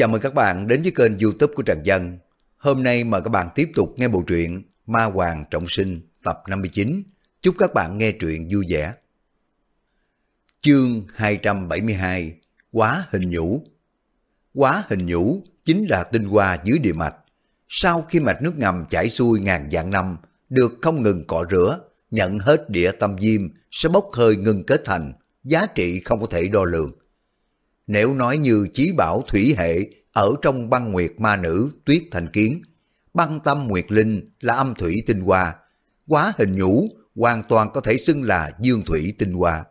Chào mừng các bạn đến với kênh youtube của Trần Dân. Hôm nay mời các bạn tiếp tục nghe bộ truyện Ma Hoàng Trọng Sinh tập 59. Chúc các bạn nghe truyện vui vẻ. Chương 272 Quá hình nhũ Quá hình nhũ chính là tinh hoa dưới địa mạch. Sau khi mạch nước ngầm chảy xuôi ngàn vạn năm, được không ngừng cọ rửa, nhận hết địa tâm diêm sẽ bốc hơi ngừng kết thành, giá trị không có thể đo lường. Nếu nói như chí bảo thủy hệ ở trong băng nguyệt ma nữ tuyết thành kiến, băng tâm nguyệt linh là âm thủy tinh hoa, quá hình nhũ hoàn toàn có thể xưng là dương thủy tinh hoa.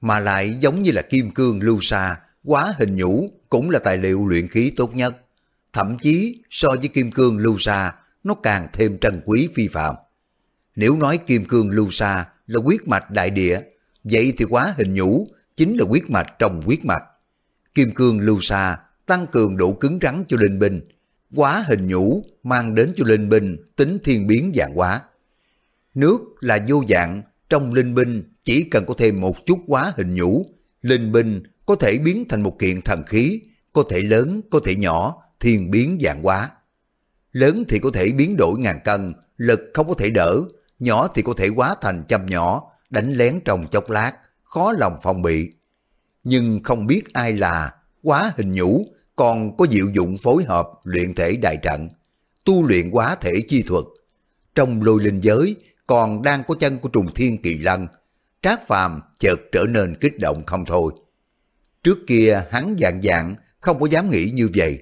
Mà lại giống như là kim cương lưu sa, quá hình nhũ cũng là tài liệu luyện khí tốt nhất. Thậm chí so với kim cương lưu sa, nó càng thêm trân quý phi phạm. Nếu nói kim cương lưu sa là huyết mạch đại địa, vậy thì quá hình nhũ chính là huyết mạch trong huyết mạch. Kim cương lưu xa tăng cường độ cứng rắn cho linh binh, quá hình nhũ mang đến cho linh binh tính thiên biến dạng hóa. Nước là vô dạng, trong linh binh chỉ cần có thêm một chút quá hình nhũ, linh binh có thể biến thành một kiện thần khí, có thể lớn, có thể nhỏ, thiên biến dạng hóa. Lớn thì có thể biến đổi ngàn cân, lực không có thể đỡ, nhỏ thì có thể hóa thành châm nhỏ, đánh lén trong chốc lát, khó lòng phòng bị. Nhưng không biết ai là quá hình nhũ, còn có diệu dụng phối hợp luyện thể đại trận, tu luyện quá thể chi thuật. Trong lôi linh giới còn đang có chân của trùng thiên kỳ lân, trác phàm chợt trở nên kích động không thôi. Trước kia hắn dạng dạng không có dám nghĩ như vậy,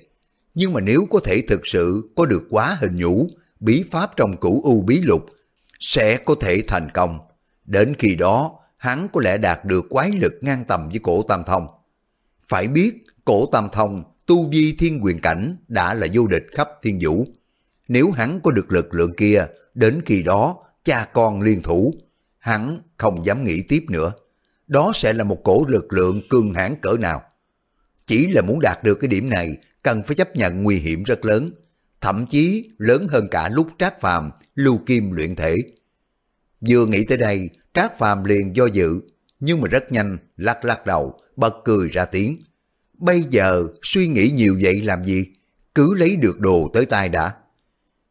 nhưng mà nếu có thể thực sự có được quá hình nhũ, bí pháp trong cửu u bí lục, sẽ có thể thành công. Đến khi đó, hắn có lẽ đạt được quái lực ngang tầm với cổ tam thông. Phải biết, cổ tam thông, tu vi thiên quyền cảnh đã là vô địch khắp thiên vũ. Nếu hắn có được lực lượng kia, đến khi đó, cha con liên thủ, hắn không dám nghĩ tiếp nữa. Đó sẽ là một cổ lực lượng cường hãn cỡ nào. Chỉ là muốn đạt được cái điểm này, cần phải chấp nhận nguy hiểm rất lớn, thậm chí lớn hơn cả lúc Trác Phàm lưu kim luyện thể. Vừa nghĩ tới đây, Trác Phàm liền do dự, nhưng mà rất nhanh, lắc lắc đầu, bật cười ra tiếng. Bây giờ suy nghĩ nhiều vậy làm gì? Cứ lấy được đồ tới tay đã.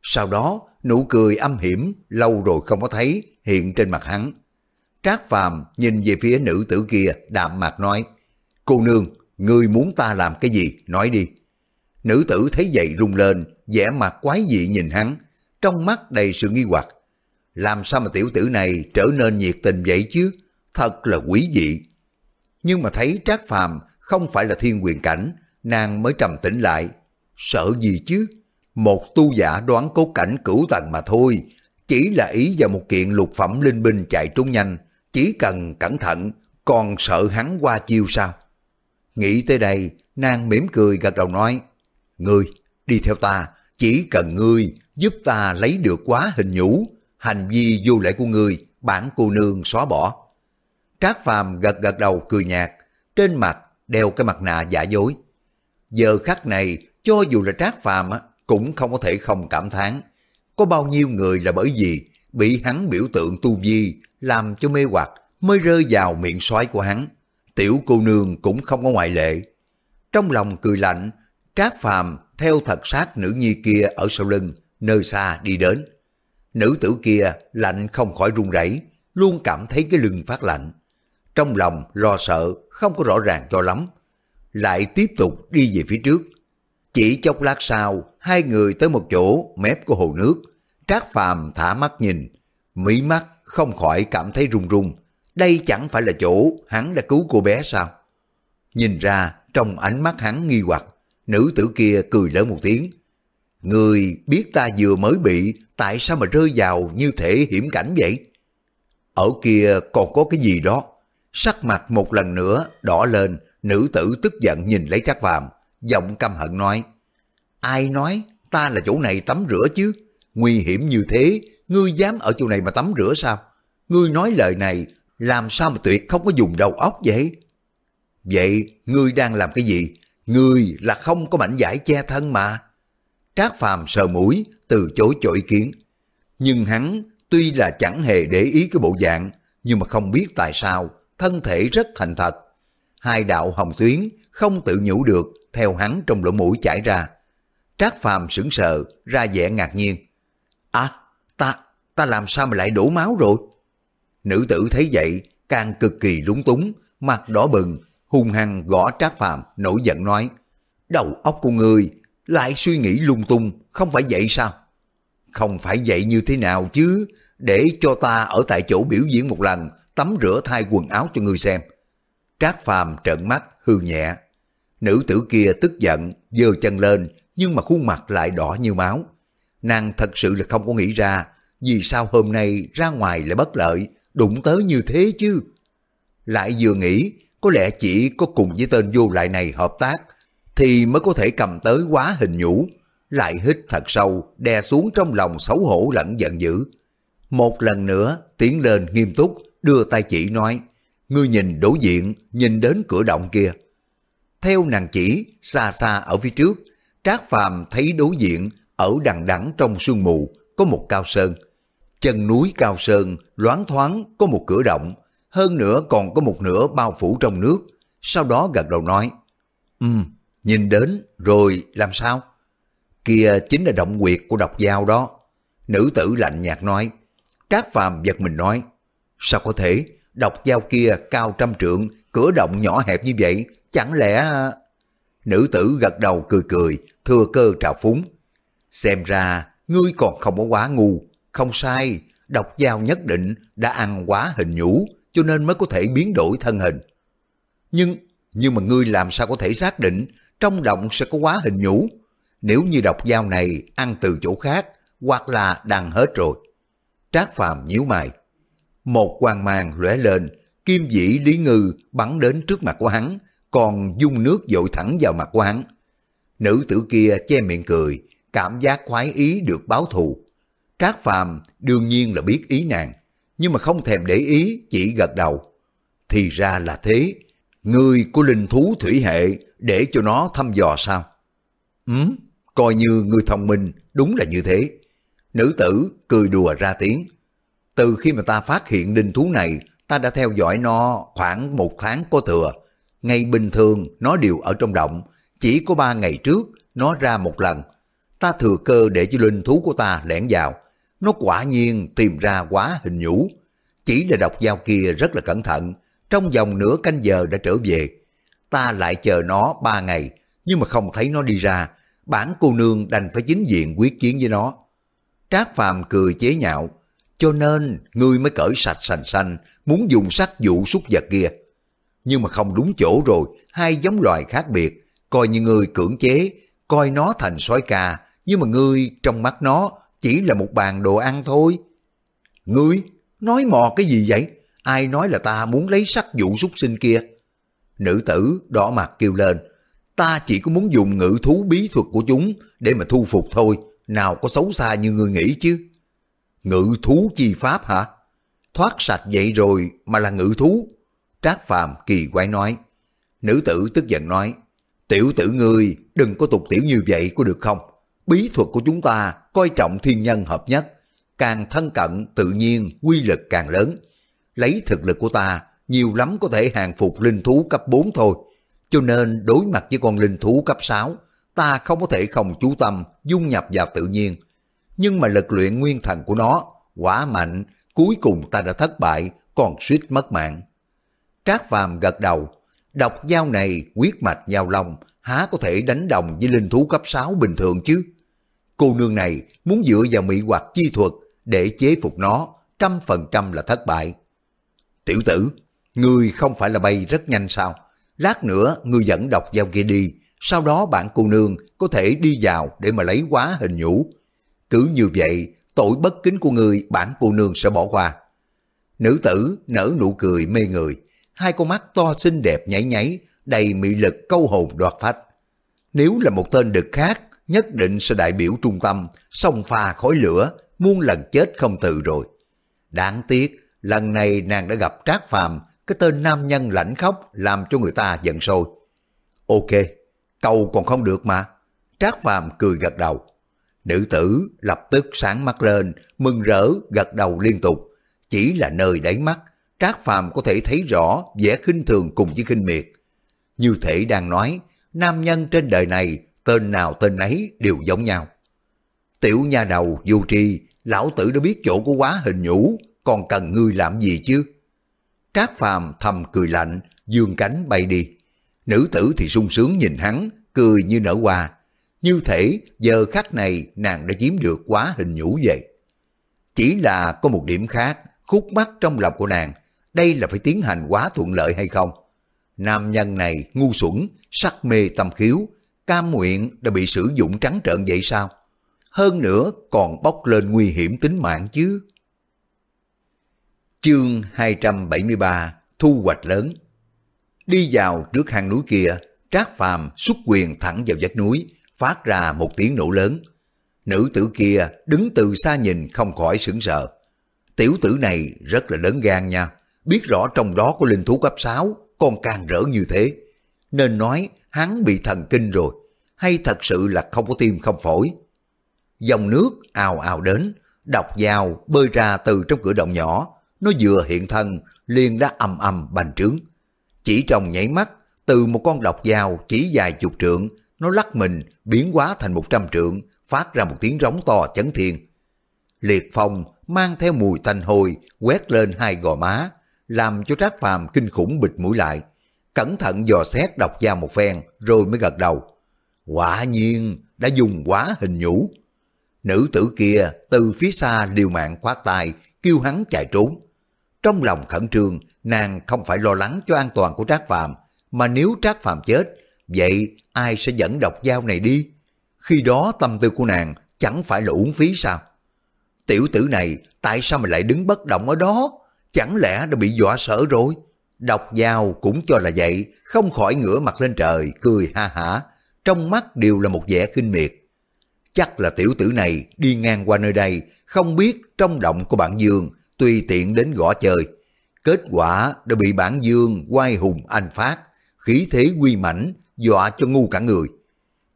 Sau đó, nụ cười âm hiểm, lâu rồi không có thấy, hiện trên mặt hắn. Trác Phàm nhìn về phía nữ tử kia, đạm mạc nói, Cô nương, ngươi muốn ta làm cái gì? Nói đi. Nữ tử thấy vậy rung lên, vẻ mặt quái dị nhìn hắn, trong mắt đầy sự nghi hoặc. Làm sao mà tiểu tử này trở nên nhiệt tình vậy chứ? Thật là quý dị. Nhưng mà thấy Trác Phàm không phải là thiên quyền cảnh, nàng mới trầm tĩnh lại. Sợ gì chứ? Một tu giả đoán cốt cảnh cửu tầng mà thôi, chỉ là ý vào một kiện lục phẩm linh binh chạy trốn nhanh, chỉ cần cẩn thận, còn sợ hắn qua chiêu sao? Nghĩ tới đây, nàng mỉm cười gật đầu nói, Ngươi, đi theo ta, chỉ cần ngươi giúp ta lấy được quá hình nhũ, hành vi vô lễ của người bản cô nương xóa bỏ. Trác Phàm gật gật đầu cười nhạt, trên mặt đeo cái mặt nạ giả dối. Giờ khắc này, cho dù là Trác Phàm cũng không có thể không cảm thán. Có bao nhiêu người là bởi vì bị hắn biểu tượng tu vi làm cho mê hoặc mới rơi vào miệng soái của hắn. Tiểu cô nương cũng không có ngoại lệ. Trong lòng cười lạnh, Trác Phàm theo thật sát nữ nhi kia ở sau lưng, nơi xa đi đến. Nữ tử kia lạnh không khỏi run rẩy, luôn cảm thấy cái lưng phát lạnh. Trong lòng lo sợ, không có rõ ràng cho lắm. Lại tiếp tục đi về phía trước. Chỉ chốc lát sau, hai người tới một chỗ mép của hồ nước. Trác Phàm thả mắt nhìn, mỹ mắt không khỏi cảm thấy run run. Đây chẳng phải là chỗ hắn đã cứu cô bé sao? Nhìn ra trong ánh mắt hắn nghi hoặc, nữ tử kia cười lớn một tiếng. Người biết ta vừa mới bị, tại sao mà rơi vào như thể hiểm cảnh vậy? Ở kia còn có cái gì đó? Sắc mặt một lần nữa đỏ lên, nữ tử tức giận nhìn lấy Trác Phàm, giọng căm hận nói: "Ai nói ta là chỗ này tắm rửa chứ? Nguy hiểm như thế, ngươi dám ở chỗ này mà tắm rửa sao? Ngươi nói lời này, làm sao mà tuyệt không có dùng đầu óc vậy?" Vậy ngươi đang làm cái gì? Ngươi là không có mảnh giải che thân mà. Trác Phàm sờ mũi, từ chối cho ý kiến. Nhưng hắn tuy là chẳng hề để ý cái bộ dạng, nhưng mà không biết tại sao thân thể rất thành thật. Hai đạo hồng tuyến không tự nhủ được theo hắn trong lỗ mũi chảy ra. Trác Phàm sững sờ, ra vẻ ngạc nhiên. À, ta, ta làm sao mà lại đổ máu rồi? Nữ tử thấy vậy, càng cực kỳ lúng túng, mặt đỏ bừng, hung hăng gõ Trác Phàm nổi giận nói. Đầu óc của ngươi lại suy nghĩ lung tung, không phải vậy sao? Không phải vậy như thế nào chứ, để cho ta ở tại chỗ biểu diễn một lần, tắm rửa thay quần áo cho ngươi xem. Trác Phàm trợn mắt, hư nhẹ. Nữ tử kia tức giận, giơ chân lên, nhưng mà khuôn mặt lại đỏ như máu. Nàng thật sự là không có nghĩ ra, vì sao hôm nay ra ngoài lại bất lợi, đụng tới như thế chứ. Lại vừa nghĩ, có lẽ chỉ có cùng với tên vô lại này hợp tác, thì mới có thể cầm tới quá hình nhũ, lại hít thật sâu, đè xuống trong lòng xấu hổ lẫn giận dữ. Một lần nữa, tiến lên nghiêm túc, đưa tay chỉ nói, ngươi nhìn đối diện, nhìn đến cửa động kia. Theo nàng chỉ, xa xa ở phía trước, Trác Phàm thấy đối diện, ở đằng đẵng trong sương mù, có một cao sơn. Chân núi cao sơn, loáng thoáng, có một cửa động, hơn nữa còn có một nửa bao phủ trong nước. Sau đó gật đầu nói, Ừm, um, nhìn đến, rồi làm sao? Kia chính là động quyệt của độc dao đó. Nữ tử lạnh nhạt nói, Trác Phàm giật mình nói, sao có thể, độc dao kia cao trăm trượng, cửa động nhỏ hẹp như vậy, chẳng lẽ... Nữ tử gật đầu cười cười, thừa cơ trào phúng. Xem ra, ngươi còn không có quá ngu, không sai, độc dao nhất định đã ăn quá hình nhũ, cho nên mới có thể biến đổi thân hình. Nhưng, nhưng mà ngươi làm sao có thể xác định trong động sẽ có quá hình nhũ? Nếu như độc dao này ăn từ chỗ khác, hoặc là đằng hết rồi. Trác Phàm nhíu mày. Một quang mang lóe lên, kim dĩ lý ngư bắn đến trước mặt của hắn, còn dung nước dội thẳng vào mặt của hắn. Nữ tử kia che miệng cười, cảm giác khoái ý được báo thù. Trác Phàm đương nhiên là biết ý nàng, nhưng mà không thèm để ý, chỉ gật đầu. Thì ra là thế, người của linh thú thủy hệ để cho nó thăm dò sao? Ừ, coi như người thông minh, đúng là như thế. Nữ tử cười đùa ra tiếng. Từ khi mà ta phát hiện linh thú này, ta đã theo dõi nó khoảng một tháng có thừa. Ngày bình thường nó đều ở trong động, chỉ có ba ngày trước nó ra một lần. Ta thừa cơ để cho linh thú của ta lẻn vào. Nó quả nhiên tìm ra quá hình nhũ. Chỉ là độc dao kia rất là cẩn thận, trong vòng nửa canh giờ đã trở về. Ta lại chờ nó ba ngày, nhưng mà không thấy nó đi ra. Bản cô nương đành phải chính diện quyết chiến với nó. Trác Phàm cười chế nhạo, cho nên ngươi mới cởi sạch sành xanh, muốn dùng sắc dụ súc vật kia. Nhưng mà không đúng chỗ rồi, hai giống loài khác biệt, coi như ngươi cưỡng chế, coi nó thành sói ca, nhưng mà ngươi trong mắt nó chỉ là một bàn đồ ăn thôi. Ngươi, nói mò cái gì vậy? Ai nói là ta muốn lấy sắc vụ súc sinh kia? Nữ tử đỏ mặt kêu lên, ta chỉ có muốn dùng ngự thú bí thuật của chúng để mà thu phục thôi, nào có xấu xa như ngươi nghĩ chứ. Ngự thú chi pháp hả? Thoát sạch vậy rồi mà là ngự thú. Trác Phàm kỳ quái nói. Nữ tử tức giận nói, tiểu tử ngươi đừng có tục tiểu như vậy có được không? Bí thuật của chúng ta coi trọng thiên nhân hợp nhất, càng thân cận tự nhiên quy lực càng lớn. Lấy thực lực của ta, nhiều lắm có thể hàng phục linh thú cấp 4 thôi. Cho nên đối mặt với con linh thú cấp 6, ta không có thể không chú tâm dung nhập vào tự nhiên. Nhưng mà lực luyện nguyên thần của nó quá mạnh, cuối cùng ta đã thất bại, còn suýt mất mạng. Trác Phàm gật đầu, độc dao này quyết mạch giao long, há có thể đánh đồng với linh thú cấp 6 bình thường chứ? Cô nương này muốn dựa vào mỹ hoặc chi thuật để chế phục nó, trăm phần trăm là thất bại. Tiểu tử, ngươi không phải là bay rất nhanh sao? Lát nữa ngươi dẫn độc giao kia đi, sau đó bạn cô nương có thể đi vào để mà lấy quá hình nhũ. Cứ như vậy, tội bất kính của người bạn cô nương sẽ bỏ qua. Nữ tử nở nụ cười mê người, hai con mắt to xinh đẹp nháy nháy, đầy mị lực câu hồn đoạt phách. Nếu là một tên đực khác, nhất định sẽ đại biểu trung tâm, sông pha khói lửa, muôn lần chết không từ rồi. Đáng tiếc, lần này nàng đã gặp Trác Phàm, cái tên nam nhân lãnh khóc làm cho người ta giận sôi. Ok, cầu còn không được mà. Trác Phàm cười gật đầu. Nữ tử lập tức sáng mắt lên, mừng rỡ gật đầu liên tục. Chỉ là nơi đáy mắt, Trác Phàm có thể thấy rõ vẻ khinh thường cùng với khinh miệt. Như thể đang nói, nam nhân trên đời này tên nào tên ấy đều giống nhau. Tiểu nha đầu vô tri, lão tử đã biết chỗ của quá hình nhũ, còn cần ngươi làm gì chứ? Trác phàm thầm cười lạnh, dương cánh bay đi. Nữ tử thì sung sướng nhìn hắn, cười như nở hoa. Như thể giờ khắc này nàng đã chiếm được quá hình nhũ vậy. Chỉ là có một điểm khác, khúc mắc trong lòng của nàng, đây là phải tiến hành quá thuận lợi hay không? Nam nhân này ngu xuẩn, sắc mê tâm khiếu, cam nguyện đã bị sử dụng trắng trợn vậy sao? Hơn nữa còn bốc lên nguy hiểm tính mạng chứ. Chương 273 Thu hoạch lớn Đi vào trước hang núi kia, Trác Phàm xuất quyền thẳng vào vách núi, phát ra một tiếng nổ lớn. Nữ tử kia đứng từ xa nhìn không khỏi sững sờ. Tiểu tử này rất là lớn gan nha, biết rõ trong đó có linh thú cấp 6, còn càng rỡ như thế. Nên nói hắn bị thần kinh rồi, hay thật sự là không có tim không phổi. Dòng nước ào ào đến, độc dao bơi ra từ trong cửa động nhỏ, nó vừa hiện thân liền đã ầm ầm bành trướng. Chỉ trong nhảy mắt, từ một con độc dao chỉ dài chục trượng, nó lắc mình biến hóa thành một trăm trượng, phát ra một tiếng rống to chấn thiên. Liệt phong mang theo mùi thanh hôi quét lên hai gò má, làm cho Trác Phàm kinh khủng bịt mũi lại. Cẩn thận dò xét độc dao một phen rồi mới gật đầu. Quả nhiên đã dùng quá hình nhũ. Nữ tử kia từ phía xa liều mạng khoát tay kêu hắn chạy trốn. Trong lòng khẩn trương, nàng không phải lo lắng cho an toàn của Trác Phàm, mà nếu Trác Phàm chết, vậy ai sẽ dẫn độc dao này đi? Khi đó tâm tư của nàng chẳng phải là uổng phí sao? Tiểu tử này tại sao mà lại đứng bất động ở đó? Chẳng lẽ đã bị dọa sợ rồi? Độc dao cũng cho là vậy, không khỏi ngửa mặt lên trời, cười ha hả, trong mắt đều là một vẻ khinh miệt. Chắc là tiểu tử này đi ngang qua nơi đây, không biết trong động của bản dương, tùy tiện đến gõ chơi. Kết quả đã bị bản dương quay hùng anh phát, khí thế quy mãnh dọa cho ngu cả người.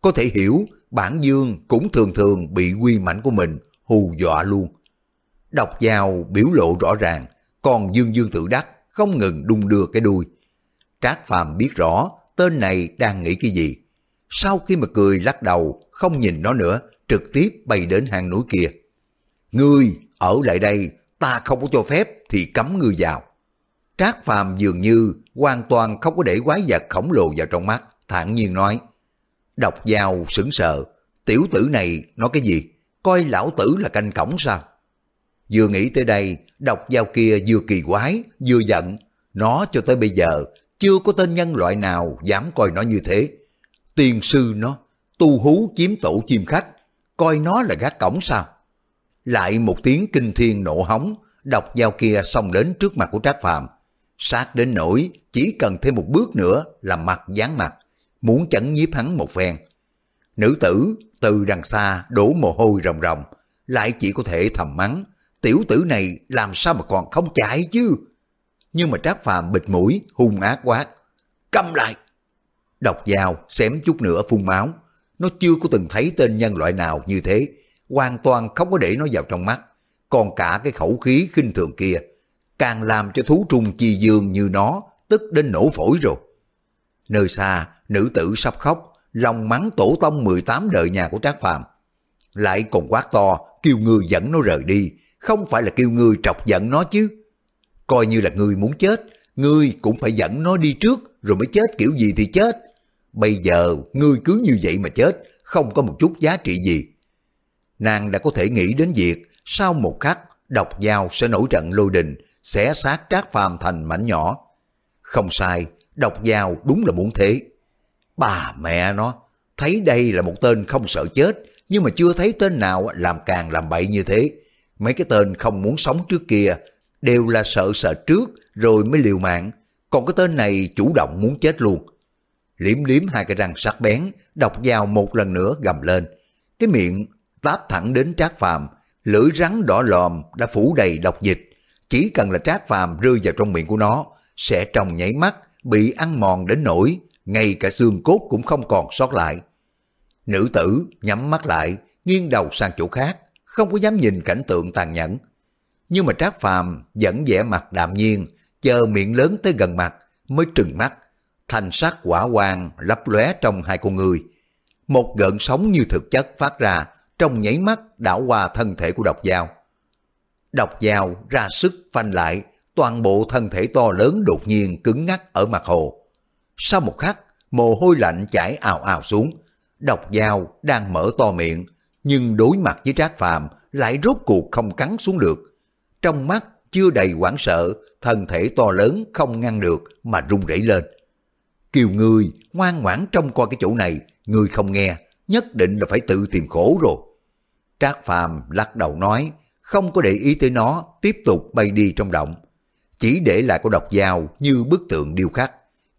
Có thể hiểu, bản dương cũng thường thường bị quy mãnh của mình hù dọa luôn. Độc dao biểu lộ rõ ràng, còn dương dương tự đắc không ngừng đung đưa cái đuôi. Trác Phàm biết rõ tên này đang nghĩ cái gì. Sau khi mà cười lắc đầu, không nhìn nó nữa, trực tiếp bay đến hang núi kia. Ngươi ở lại đây, ta không có cho phép thì cấm ngươi vào. Trác Phàm dường như hoàn toàn không có để quái vật khổng lồ vào trong mắt, thản nhiên nói. Độc dao sững sờ, tiểu tử này nói cái gì? Coi lão tử là canh cổng sao? Vừa nghĩ tới đây, độc dao kia vừa kỳ quái, vừa giận. Nó cho tới bây giờ, chưa có tên nhân loại nào dám coi nó như thế. Tiền sư nó, tu hú chiếm tổ chim khách, coi nó là gác cổng sao? Lại một tiếng kinh thiên nộ hóng, độc dao kia xông đến trước mặt của Trác Phàm sát đến nỗi chỉ cần thêm một bước nữa là mặt dán mặt, muốn chấn nhiếp hắn một phen. Nữ tử từ đằng xa đổ mồ hôi ròng ròng, lại chỉ có thể thầm mắng, tiểu tử này làm sao mà còn không chạy chứ? Nhưng mà Trác Phàm bịt mũi, hung ác quát. Câm lại! Độc dao, xém chút nữa phun máu. Nó chưa có từng thấy tên nhân loại nào như thế, hoàn toàn không có để nó vào trong mắt. Còn cả cái khẩu khí khinh thường kia, càng làm cho thú trùng chi dương như nó tức đến nổ phổi rồi. Nơi xa, nữ tử sắp khóc, lòng mắng tổ tông 18 đời nhà của Trác Phàm Lại còn quát to, kêu người dẫn nó rời đi, không phải là kêu người trọc giận nó chứ. Coi như là người muốn chết, ngươi cũng phải dẫn nó đi trước rồi mới chết kiểu gì thì chết. Bây giờ ngươi cứ như vậy mà chết, không có một chút giá trị gì. Nàng đã có thể nghĩ đến việc sau một khắc độc dao sẽ nổi trận lôi đình, xé xác trác phàm thành mảnh nhỏ. Không sai, độc dao đúng là muốn thế. Bà mẹ nó, thấy đây là một tên không sợ chết, nhưng mà chưa thấy tên nào làm càng làm bậy như thế. Mấy cái tên không muốn sống trước kia đều là sợ sợ trước rồi mới liều mạng, còn cái tên này chủ động muốn chết luôn. Liếm liếm hai cái răng sắc bén, độc dao một lần nữa gầm lên. Cái miệng táp thẳng đến trác phàm, lưỡi rắn đỏ lòm đã phủ đầy độc dịch. Chỉ cần là trác phàm rơi vào trong miệng của nó, sẽ trong nháy mắt bị ăn mòn đến nỗi ngay cả xương cốt cũng không còn sót lại. Nữ tử nhắm mắt lại, nghiêng đầu sang chỗ khác, không có dám nhìn cảnh tượng tàn nhẫn. Nhưng mà Trác Phàm vẫn vẻ mặt đạm nhiên, chờ miệng lớn tới gần mặt mới trừng mắt. thanh sắc quả quang lấp lóe trong hai con người. Một gợn sóng như thực chất phát ra trong nháy mắt đảo qua thân thể của độc dao. Độc dao ra sức phanh lại, toàn bộ thân thể to lớn đột nhiên cứng ngắc ở mặt hồ. Sau một khắc, mồ hôi lạnh chảy ào ào xuống. Độc dao đang mở to miệng, nhưng đối mặt với Trác Phàm lại rốt cuộc không cắn xuống được. Trong mắt chưa đầy hoảng sợ, thân thể to lớn không ngăn được mà rung rẩy lên. Kiều người ngoan ngoãn trong coi cái chỗ này, người không nghe, nhất định là phải tự tìm khổ rồi. Trác Phàm lắc đầu nói, không có để ý tới nó, tiếp tục bay đi trong động. Chỉ để lại có độc dao như bức tượng điêu khắc,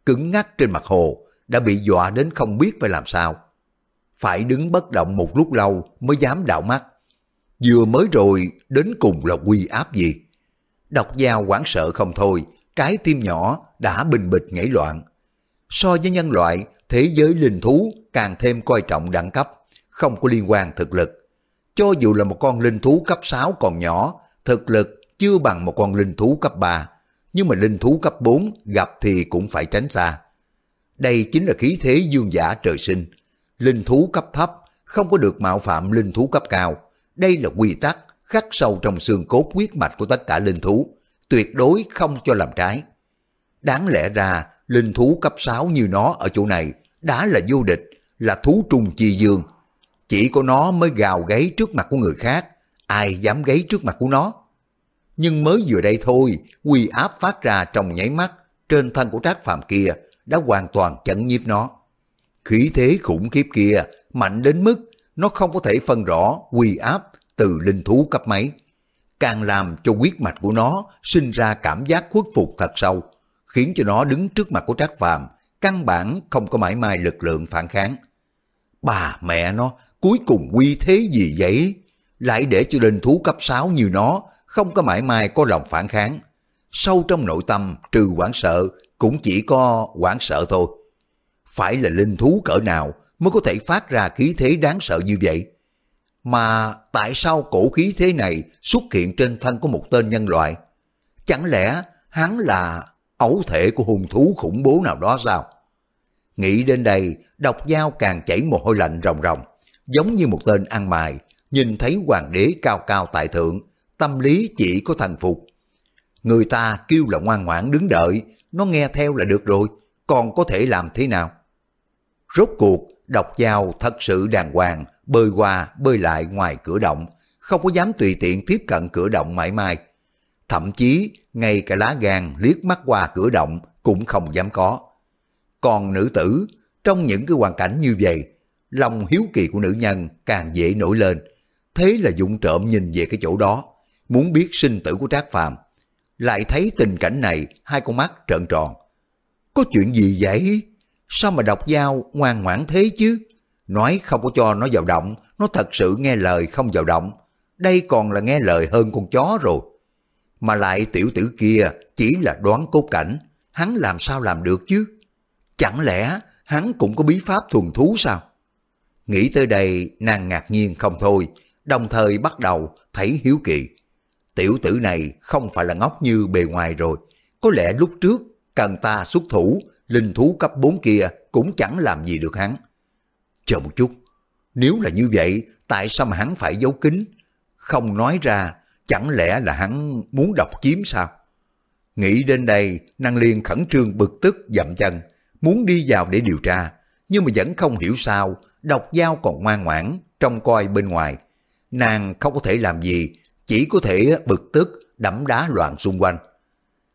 cứng ngắc trên mặt hồ, đã bị dọa đến không biết phải làm sao. Phải đứng bất động một lúc lâu mới dám đạo mắt. Vừa mới rồi, đến cùng là quy áp gì? Độc dao hoảng sợ không thôi, trái tim nhỏ đã bình bịch nhảy loạn. So với nhân loại, thế giới linh thú càng thêm coi trọng đẳng cấp, không có liên quan thực lực. Cho dù là một con linh thú cấp 6 còn nhỏ, thực lực chưa bằng một con linh thú cấp 3, nhưng mà linh thú cấp 4 gặp thì cũng phải tránh xa. Đây chính là khí thế dương giả trời sinh. Linh thú cấp thấp không có được mạo phạm linh thú cấp cao. Đây là quy tắc khắc sâu trong xương cốt huyết mạch của tất cả linh thú, tuyệt đối không cho làm trái. Đáng lẽ ra, linh thú cấp 6 như nó ở chỗ này đã là vô địch, là thú trung chi dương. Chỉ có nó mới gào gáy trước mặt của người khác, ai dám gáy trước mặt của nó. Nhưng mới vừa đây thôi, quy áp phát ra trong nháy mắt trên thân của trác phàm kia đã hoàn toàn chấn nhiếp nó. Khí thế khủng khiếp kia mạnh đến mức nó không có thể phân rõ quy áp từ linh thú cấp mấy. Càng làm cho huyết mạch của nó sinh ra cảm giác khuất phục thật sâu, khiến cho nó đứng trước mặt của Trác Phàm căn bản không có mãi mai lực lượng phản kháng. Bà mẹ nó, cuối cùng quy thế gì vậy? Lại để cho linh thú cấp 6 như nó không có mãi mai có lòng phản kháng. Sâu trong nội tâm trừ quảng sợ cũng chỉ có quảng sợ thôi. Phải là linh thú cỡ nào mới có thể phát ra khí thế đáng sợ như vậy? Mà tại sao cổ khí thế này xuất hiện trên thân của một tên nhân loại? Chẳng lẽ hắn là ấu thể của hung thú khủng bố nào đó sao? Nghĩ đến đây, độc dao càng chảy mồ hôi lạnh ròng ròng, giống như một tên ăn mài, nhìn thấy hoàng đế cao cao tại thượng, tâm lý chỉ có thần phục. Người ta kêu là ngoan ngoãn đứng đợi, nó nghe theo là được rồi, còn có thể làm thế nào? Rốt cuộc, độc dao thật sự đàng hoàng, bơi qua bơi lại ngoài cửa động, không có dám tùy tiện tiếp cận cửa động mãi mai. Thậm chí, ngay cả lá gan liếc mắt qua cửa động cũng không dám có. Còn nữ tử, trong những cái hoàn cảnh như vậy, lòng hiếu kỳ của nữ nhân càng dễ nổi lên. Thế là dụng trộm nhìn về cái chỗ đó, muốn biết sinh tử của Trác Phàm Lại thấy tình cảnh này, hai con mắt trợn tròn. Có chuyện gì vậy? Sao mà đọc dao ngoan ngoãn thế chứ? Nói không có cho nó vào động, nó thật sự nghe lời không vào động. Đây còn là nghe lời hơn con chó rồi. Mà lại tiểu tử kia chỉ là đoán cốt cảnh, hắn làm sao làm được chứ? Chẳng lẽ hắn cũng có bí pháp thuần thú sao? Nghĩ tới đây nàng ngạc nhiên không thôi, đồng thời bắt đầu thấy hiếu kỳ. Tiểu tử này không phải là ngốc như bề ngoài rồi, có lẽ lúc trước cần ta xuất thủ, linh thú cấp 4 kia cũng chẳng làm gì được hắn. Chờ một chút, nếu là như vậy, tại sao mà hắn phải giấu kín? Không nói ra, chẳng lẽ là hắn muốn độc chiếm sao? Nghĩ đến đây, năng liên khẩn trương bực tức dậm chân, muốn đi vào để điều tra, nhưng mà vẫn không hiểu sao, độc dao còn ngoan ngoãn, trông coi bên ngoài. Nàng không có thể làm gì, chỉ có thể bực tức, đẫm đá loạn xung quanh.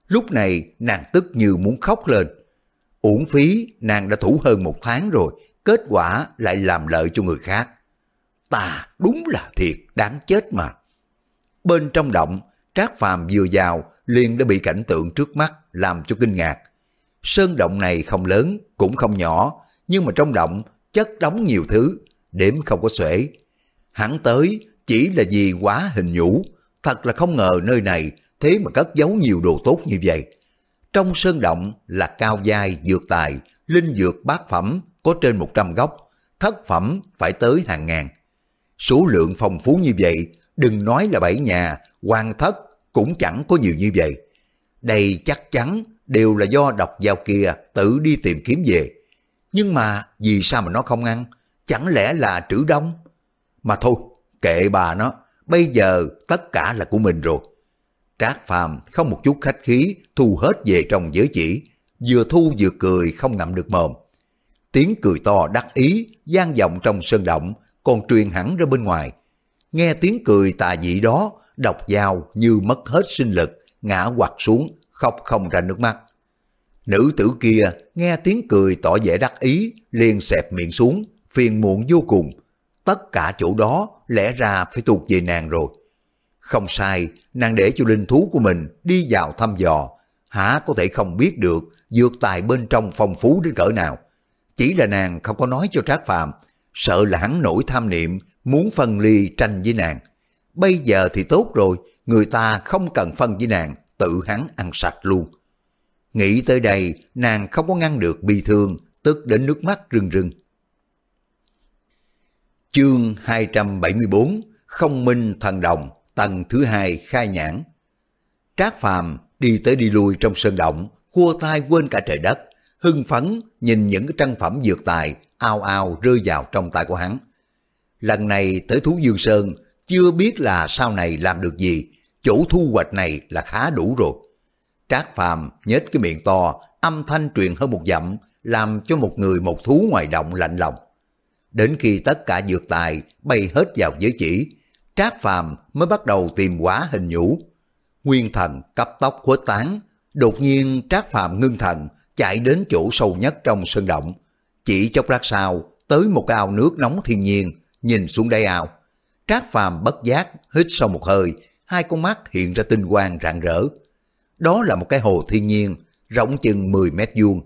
Lúc này nàng tức như muốn khóc lên. Uổng phí nàng đã thủ hơn một tháng rồi, kết quả lại làm lợi cho người khác. Ta đúng là thiệt đáng chết mà. Bên trong động, Trác Phàm vừa vào liền đã bị cảnh tượng trước mắt làm cho kinh ngạc. Sơn động này không lớn, cũng không nhỏ, nhưng mà trong động chất đóng nhiều thứ, đếm không có xuể. Hắn tới chỉ là vì quá hình nhũ, thật là không ngờ nơi này thế mà cất giấu nhiều đồ tốt như vậy. Trong sơn động là cao giai dược tài, linh dược bát phẩm có trên 100 gốc, thất phẩm phải tới hàng ngàn. Số lượng phong phú như vậy, đừng nói là bảy nhà, hoàng thất cũng chẳng có nhiều như vậy. Đây chắc chắn đều là do độc giao kia tự đi tìm kiếm về. Nhưng mà vì sao mà nó không ăn? Chẳng lẽ là trữ đông? Mà thôi, kệ bà nó, bây giờ tất cả là của mình rồi. Trác Phàm không một chút khách khí thu hết về trong giới chỉ, vừa thu vừa cười không ngậm được mồm. Tiếng cười to đắc ý, gian vọng trong sơn động, còn truyền hẳn ra bên ngoài. Nghe tiếng cười tà dị đó, độc dao như mất hết sinh lực, ngã quặt xuống, khóc không ra nước mắt. Nữ tử kia nghe tiếng cười tỏ vẻ đắc ý, liền xẹp miệng xuống, phiền muộn vô cùng. Tất cả chỗ đó lẽ ra phải thuộc về nàng rồi. Không sai, nàng để cho linh thú của mình đi vào thăm dò, hả có thể không biết được dược tài bên trong phong phú đến cỡ nào. Chỉ là nàng không có nói cho Trác Phàm, sợ là hắn nổi tham niệm muốn phân ly tranh với nàng. Bây giờ thì tốt rồi, người ta không cần phân với nàng, tự hắn ăn sạch luôn. Nghĩ tới đây, nàng không có ngăn được bi thương, tức đến nước mắt rưng rưng. Chương 274 Không minh thần đồng Tầng thứ hai khai nhãn Trác Phàm đi tới đi lui trong sơn động, khua tay quên cả trời đất, hưng phấn nhìn những cái trang phẩm dược tài ao ao rơi vào trong tay của hắn. Lần này tới Thú Dương Sơn, chưa biết là sau này làm được gì, chỗ thu hoạch này là khá đủ rồi. Trác Phàm nhếch cái miệng to, âm thanh truyền hơn một dặm, làm cho một người một thú ngoài động lạnh lòng. Đến khi tất cả dược tài bay hết vào giới chỉ, Trác Phàm mới bắt đầu tìm quả hình nhũ. Nguyên thần cấp tóc khuếch tán, đột nhiên Trác Phàm ngưng thần, chạy đến chỗ sâu nhất trong sơn động. Chỉ chốc lát sau, tới một ao nước nóng thiên nhiên, nhìn xuống đáy ao. Trác Phàm bất giác, hít sâu một hơi, hai con mắt hiện ra tinh quang rạng rỡ. Đó là một cái hồ thiên nhiên, rộng chừng 10 mét vuông.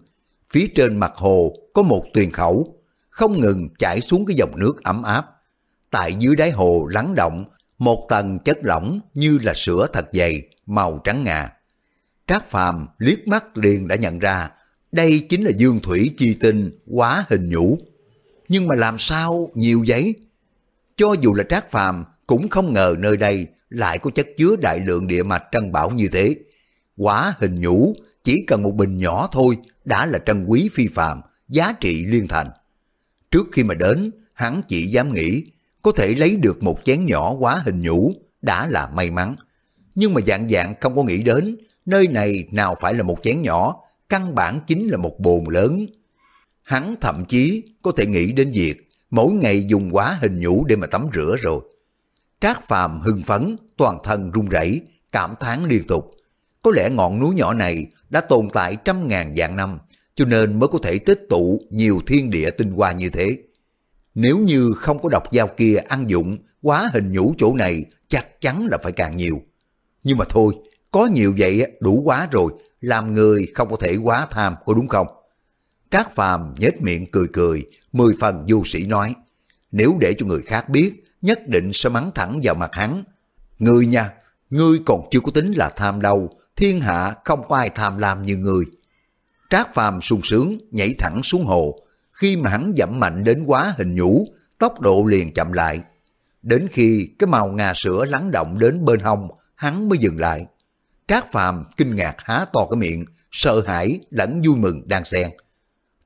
Phía trên mặt hồ có một tuyền khẩu, không ngừng chảy xuống cái dòng nước ấm áp. Tại dưới đáy hồ lắng động, một tầng chất lỏng như là sữa thật dày, màu trắng ngà. Trác Phàm liếc mắt liền đã nhận ra, đây chính là dương thủy chi tinh quá hình nhũ. Nhưng mà làm sao nhiều giấy? Cho dù là Trác Phàm cũng không ngờ nơi đây lại có chất chứa đại lượng địa mạch trân bảo như thế. Quả hình nhũ chỉ cần một bình nhỏ thôi đã là trân quý phi phàm, giá trị liên thành. Trước khi mà đến, hắn chỉ dám nghĩ có thể lấy được một chén nhỏ quá hình nhũ đã là may mắn. Nhưng mà dạng dạng không có nghĩ đến, nơi này nào phải là một chén nhỏ, căn bản chính là một bồn lớn. Hắn thậm chí có thể nghĩ đến việc mỗi ngày dùng quá hình nhũ để mà tắm rửa rồi. Trác Phàm hưng phấn, toàn thân run rẩy, cảm thán liên tục. Có lẽ ngọn núi nhỏ này đã tồn tại trăm ngàn vạn năm, cho nên mới có thể tích tụ nhiều thiên địa tinh hoa như thế. Nếu như không có độc dao kia ăn dụng, quá hình nhũ chỗ này chắc chắn là phải càng nhiều. Nhưng mà thôi, có nhiều vậy đủ quá rồi, làm người không có thể quá tham, có đúng không? Trác Phàm nhếch miệng cười cười, mười phần vô sĩ nói, nếu để cho người khác biết, nhất định sẽ mắng thẳng vào mặt hắn. Ngươi nha, ngươi còn chưa có tính là tham đâu, thiên hạ không có ai tham lam như người. Trác Phàm sung sướng nhảy thẳng xuống hồ, khi mà hắn dẫm mạnh đến quá hình nhũ, tốc độ liền chậm lại. Đến khi cái màu ngà sữa lắng động đến bên hông, hắn mới dừng lại. Trác Phàm kinh ngạc há to cái miệng, sợ hãi lẫn vui mừng đang xen.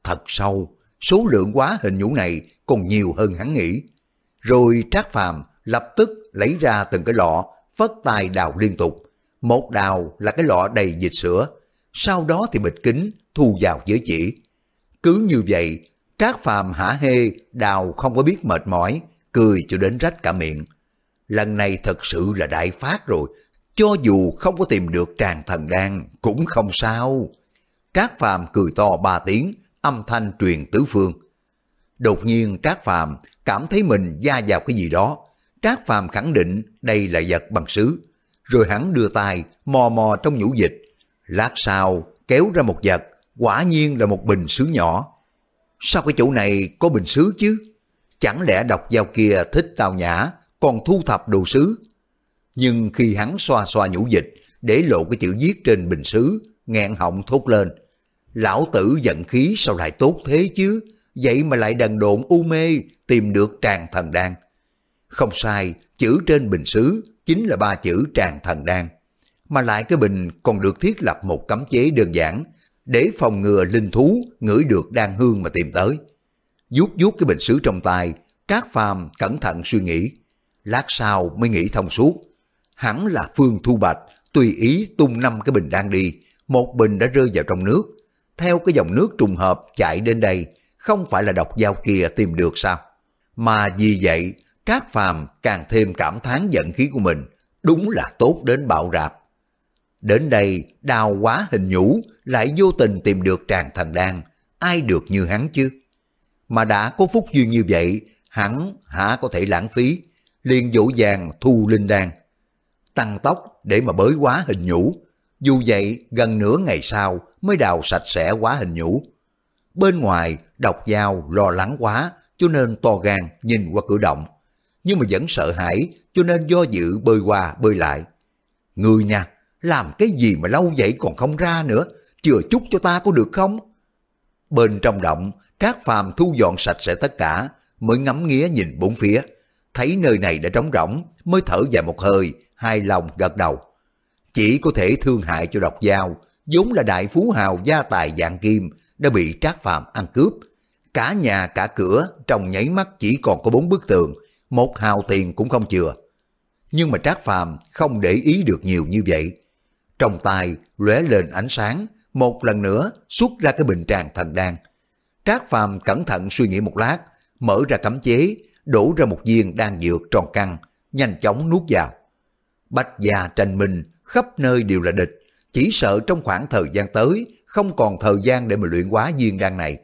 Thật sâu, số lượng quá hình nhũ này còn nhiều hơn hắn nghĩ. Rồi Trác Phàm lập tức lấy ra từng cái lọ, phất tay đào liên tục. Một đào là cái lọ đầy dịch sữa, sau đó thì bịch kính thu vào giới chỉ. Cứ như vậy, Trác Phàm hả hê, đào không có biết mệt mỏi, cười cho đến rách cả miệng. Lần này thật sự là đại phát rồi, cho dù không có tìm được tràng thần đan cũng không sao. Trác Phàm cười to ba tiếng, âm thanh truyền tứ phương. Đột nhiên Trác Phàm cảm thấy mình gia vào cái gì đó. Trác Phàm khẳng định đây là vật bằng sứ. Rồi hắn đưa tay mò mò trong nhũ dịch. Lát sau kéo ra một vật, quả nhiên là một bình sứ nhỏ. Sao cái chỗ này có bình sứ chứ? Chẳng lẽ đọc dao kia thích tào nhã, còn thu thập đồ sứ? Nhưng khi hắn xoa xoa nhũ dịch, để lộ cái chữ viết trên bình sứ, nghẹn họng thốt lên. Lão tử giận khí sao lại tốt thế chứ? Vậy mà lại đần độn u mê tìm được tràng thần đan. Không sai, chữ trên bình sứ chính là ba chữ tràng thần đan. mà lại cái bình còn được thiết lập một cấm chế đơn giản để phòng ngừa linh thú ngửi được đan hương mà tìm tới. vuốt vuốt cái bình sứ trong tay, Trác Phàm cẩn thận suy nghĩ. Lát sau mới nghĩ thông suốt. Hẳn là Phương Thu Bạch tùy ý tung năm cái bình đang đi, một bình đã rơi vào trong nước. Theo cái dòng nước trùng hợp chạy đến đây, không phải là độc dao kia tìm được sao? Mà vì vậy, Trác Phàm càng thêm cảm thán giận khí của mình, đúng là tốt đến bạo rạp. Đến đây, đào quá hình nhũ, lại vô tình tìm được tràng thần đan, ai được như hắn chứ? Mà đã có phúc duyên như vậy, hắn hả có thể lãng phí, liền dỗ dàng thu linh đan. Tăng tốc để mà bới quá hình nhũ, dù vậy gần nửa ngày sau mới đào sạch sẽ quá hình nhũ. Bên ngoài, độc dao lo lắng quá, cho nên to gan nhìn qua cửa động. Nhưng mà vẫn sợ hãi, cho nên do dự bơi qua bơi lại. Người nha, làm cái gì mà lâu vậy còn không ra nữa, chừa chút cho ta có được không? Bên trong động, Trác Phàm thu dọn sạch sẽ tất cả, mới ngắm nghía nhìn bốn phía. Thấy nơi này đã trống rỗng, mới thở dài một hơi, hai lòng gật đầu. Chỉ có thể thương hại cho độc dao, vốn là đại phú hào gia tài dạng kim, đã bị Trác Phàm ăn cướp. Cả nhà cả cửa trong nháy mắt chỉ còn có bốn bức tường, một hào tiền cũng không chừa. Nhưng mà Trác Phàm không để ý được nhiều như vậy. Trong tay lóe lên ánh sáng, một lần nữa xuất ra cái bình tràng thần đan. Trác Phàm cẩn thận suy nghĩ một lát, mở ra cấm chế, đổ ra một viên đan dược tròn căng, nhanh chóng nuốt vào. Bách già tranh minh, khắp nơi đều là địch, chỉ sợ trong khoảng thời gian tới không còn thời gian để mà luyện hóa viên đan này.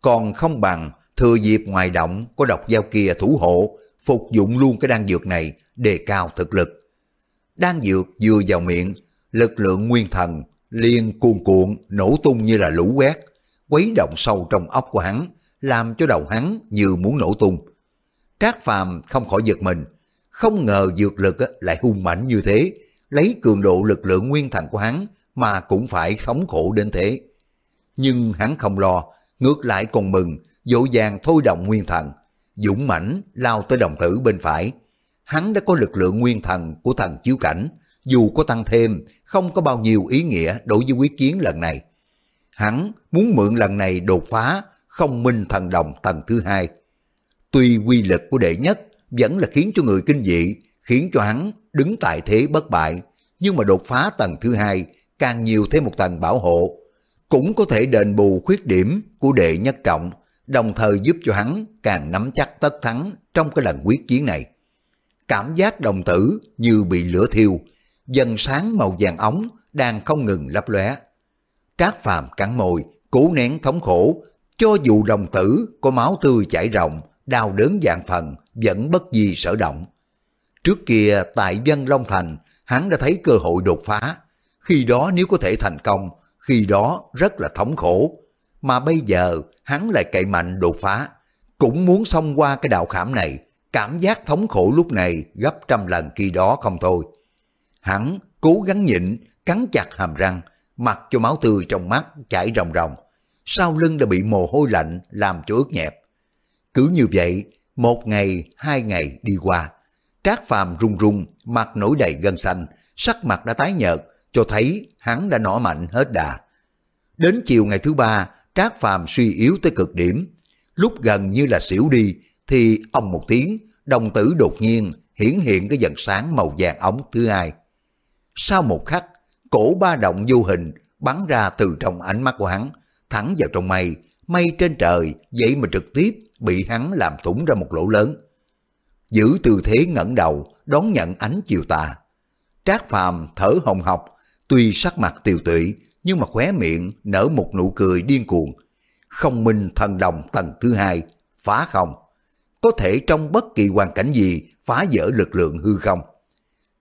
Còn không bằng thừa dịp ngoài động có độc giao kia thủ hộ, phục dụng luôn cái đan dược này đề cao thực lực. Đan dược vừa vào miệng, lực lượng nguyên thần liền cuồn cuộn nổ tung như là lũ quét, quấy động sâu trong óc của hắn, làm cho đầu hắn như muốn nổ tung. Trác Phàm không khỏi giật mình, không ngờ dược lực lại hung mạnh như thế, lấy cường độ lực lượng nguyên thần của hắn mà cũng phải thống khổ đến thế. Nhưng hắn không lo, ngược lại còn mừng, dỗ dàng thôi động nguyên thần, dũng mãnh lao tới đồng tử bên phải. Hắn đã có lực lượng nguyên thần của thần chiếu cảnh, dù có tăng thêm, không có bao nhiêu ý nghĩa đối với quyết chiến lần này. Hắn muốn mượn lần này đột phá không minh thần đồng tầng thứ hai. Tuy quy lực của đệ nhất vẫn là khiến cho người kinh dị, khiến cho hắn đứng tại thế bất bại, nhưng mà đột phá tầng thứ hai càng nhiều thêm một tầng bảo hộ, cũng có thể đền bù khuyết điểm của đệ nhất trọng, đồng thời giúp cho hắn càng nắm chắc tất thắng trong cái lần quyết chiến này. Cảm giác đồng tử như bị lửa thiêu, dần sáng màu vàng ống đang không ngừng lấp lóe. Trác Phàm cắn môi, cố nén thống khổ, cho dù đồng tử có máu tươi chảy rộng, đau đớn dạng phần, vẫn bất di sở động. Trước kia tại dân Long Thành, hắn đã thấy cơ hội đột phá. Khi đó nếu có thể thành công, khi đó rất là thống khổ. Mà bây giờ hắn lại cậy mạnh đột phá. Cũng muốn xông qua cái đạo khảm này, cảm giác thống khổ lúc này gấp trăm lần khi đó không thôi. Hắn cố gắng nhịn, cắn chặt hàm răng, mặc cho máu tươi trong mắt chảy ròng ròng. Sau lưng đã bị mồ hôi lạnh làm cho ướt nhẹp. Cứ như vậy, một ngày, hai ngày đi qua. Trác Phàm run run, mặt nổi đầy gân xanh, sắc mặt đã tái nhợt, cho thấy hắn đã nỏ mạnh hết đà. Đến chiều ngày thứ ba, Trác Phàm suy yếu tới cực điểm. Lúc gần như là xỉu đi, thì ông một tiếng, đồng tử đột nhiên hiển hiện cái dần sáng màu vàng ống thứ hai. Sau một khắc, cổ ba động vô hình bắn ra từ trong ánh mắt của hắn, thẳng vào trong mây, mây trên trời vậy mà trực tiếp bị hắn làm thủng ra một lỗ lớn. Giữ tư thế ngẩng đầu, đón nhận ánh chiều tà. Trác Phàm thở hồng hộc, tuy sắc mặt tiều tụy, nhưng mà khóe miệng nở một nụ cười điên cuồng. Không minh thần đồng tầng thứ hai, phá không. Có thể trong bất kỳ hoàn cảnh gì phá vỡ lực lượng hư không.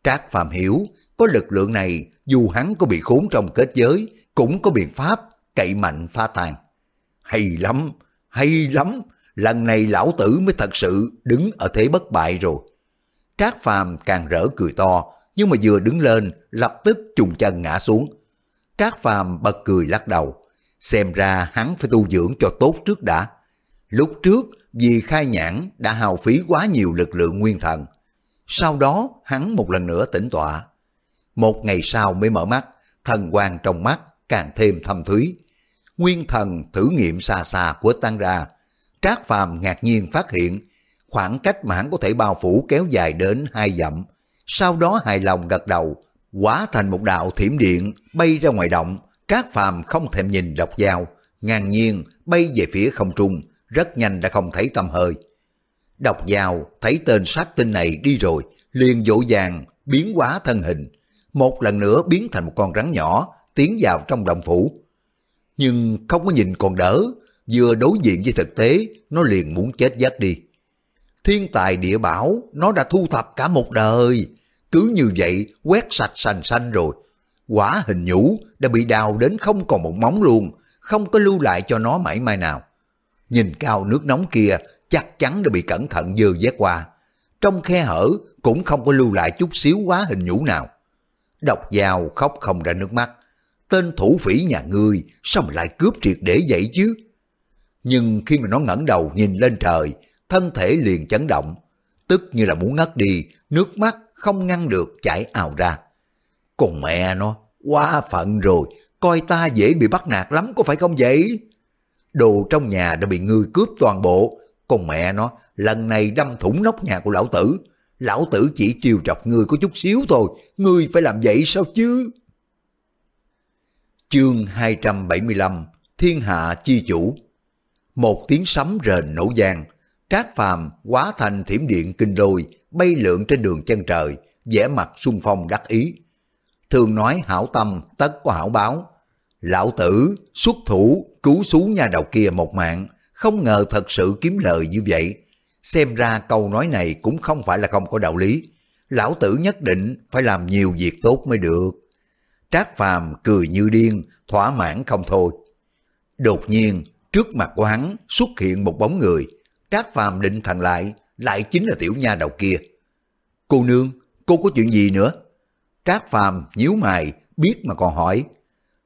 Trác Phàm hiểu, có lực lượng này, dù hắn có bị khốn trong kết giới, cũng có biện pháp cậy mạnh phá tan. Hay lắm, hay lắm, lần này lão tử mới thật sự đứng ở thế bất bại rồi. Trác Phàm càng rỡ cười to, nhưng mà vừa đứng lên, lập tức trùng chân ngã xuống. Trác Phàm bật cười lắc đầu, xem ra hắn phải tu dưỡng cho tốt trước đã. Lúc trước, vì khai nhãn đã hào phí quá nhiều lực lượng nguyên thần. Sau đó, hắn một lần nữa tỉnh tọa. Một ngày sau mới mở mắt, thần quang trong mắt càng thêm thâm thúy. Nguyên thần thử nghiệm xa xa của tan ra. Trác Phàm ngạc nhiên phát hiện khoảng cách mà hắn có thể bao phủ kéo dài đến hai dặm. Sau đó hài lòng gật đầu, quả thành một đạo thiểm điện bay ra ngoài động. Trác Phàm không thèm nhìn độc dao, ngang nhiên bay về phía không trung, rất nhanh đã không thấy tâm hơi. Độc dao thấy tên sát tinh này đi rồi, liền dỗ dàng biến hóa thân hình, một lần nữa biến thành một con rắn nhỏ tiến vào trong động phủ. Nhưng không có nhìn còn đỡ, vừa đối diện với thực tế, nó liền muốn chết giấc đi. Thiên tài địa bảo, nó đã thu thập cả một đời, cứ như vậy quét sạch sành xanh rồi. Quả hình nhũ đã bị đào đến không còn một móng luôn, không có lưu lại cho nó mảy may nào. Nhìn cao nước nóng kia chắc chắn đã bị cẩn thận dơ vét qua. Trong khe hở cũng không có lưu lại chút xíu quá hình nhũ nào. Độc dao khóc không ra nước mắt. Tên thủ phỉ nhà ngươi sao mà lại cướp triệt để vậy chứ? Nhưng khi mà nó ngẩng đầu nhìn lên trời, thân thể liền chấn động, tức như là muốn ngất đi, nước mắt không ngăn được chảy ào ra. Còn mẹ nó, quá phận rồi, coi ta dễ bị bắt nạt lắm có phải không vậy? Đồ trong nhà đã bị ngươi cướp toàn bộ, còn mẹ nó lần này đâm thủng nóc nhà của lão tử. Lão tử chỉ triều trọc ngươi có chút xíu thôi, ngươi phải làm vậy sao chứ? Chương 275 Thiên hạ chi chủ Một tiếng sấm rền nổ giang, Trác Phàm hóa thành thiểm điện kinh lôi, bay lượn trên đường chân trời, vẻ mặt sung phong đắc ý. Thường nói hảo tâm tất có hảo báo. Lão tử xuất thủ cứu xú nhà đầu kia một mạng, không ngờ thật sự kiếm lời như vậy. Xem ra câu nói này cũng không phải là không có đạo lý. Lão tử nhất định phải làm nhiều việc tốt mới được. Trác Phàm cười như điên, thỏa mãn không thôi. Đột nhiên, trước mặt của hắn xuất hiện một bóng người. Trác Phàm định thần lại, lại chính là tiểu nha đầu kia. Cô nương, cô có chuyện gì nữa? Trác Phàm nhíu mày, biết mà còn hỏi.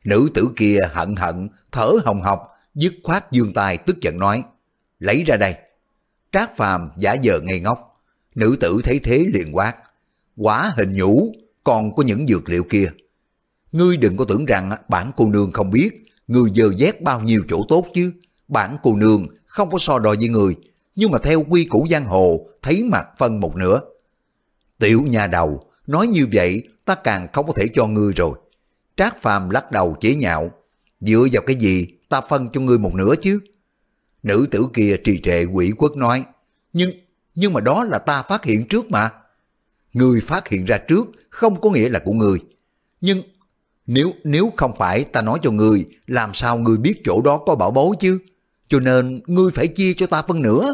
Nữ tử kia hận hận, thở hồng hộc, dứt khoát dương tay tức giận nói. Lấy ra đây. Trác Phàm giả vờ ngây ngốc. Nữ tử thấy thế liền quát. Quả hình nhũ, còn có những dược liệu kia. Ngươi đừng có tưởng rằng bản cô nương không biết, người giờ dét bao nhiêu chỗ tốt chứ. Bản cô nương không có so đo với người, nhưng mà theo quy củ giang hồ, thấy mặt phân một nửa. Tiểu nhà đầu, nói như vậy ta càng không có thể cho ngươi rồi. Trác Phàm lắc đầu chế nhạo, dựa vào cái gì ta phân cho ngươi một nửa chứ? Nữ tử kia trì trệ quỷ quất nói, nhưng, nhưng mà đó là ta phát hiện trước mà. Ngươi phát hiện ra trước không có nghĩa là của ngươi. Nhưng nếu nếu không phải ta nói cho ngươi, làm sao ngươi biết chỗ đó có bảo bối chứ? Cho nên ngươi phải chia cho ta phân nửa.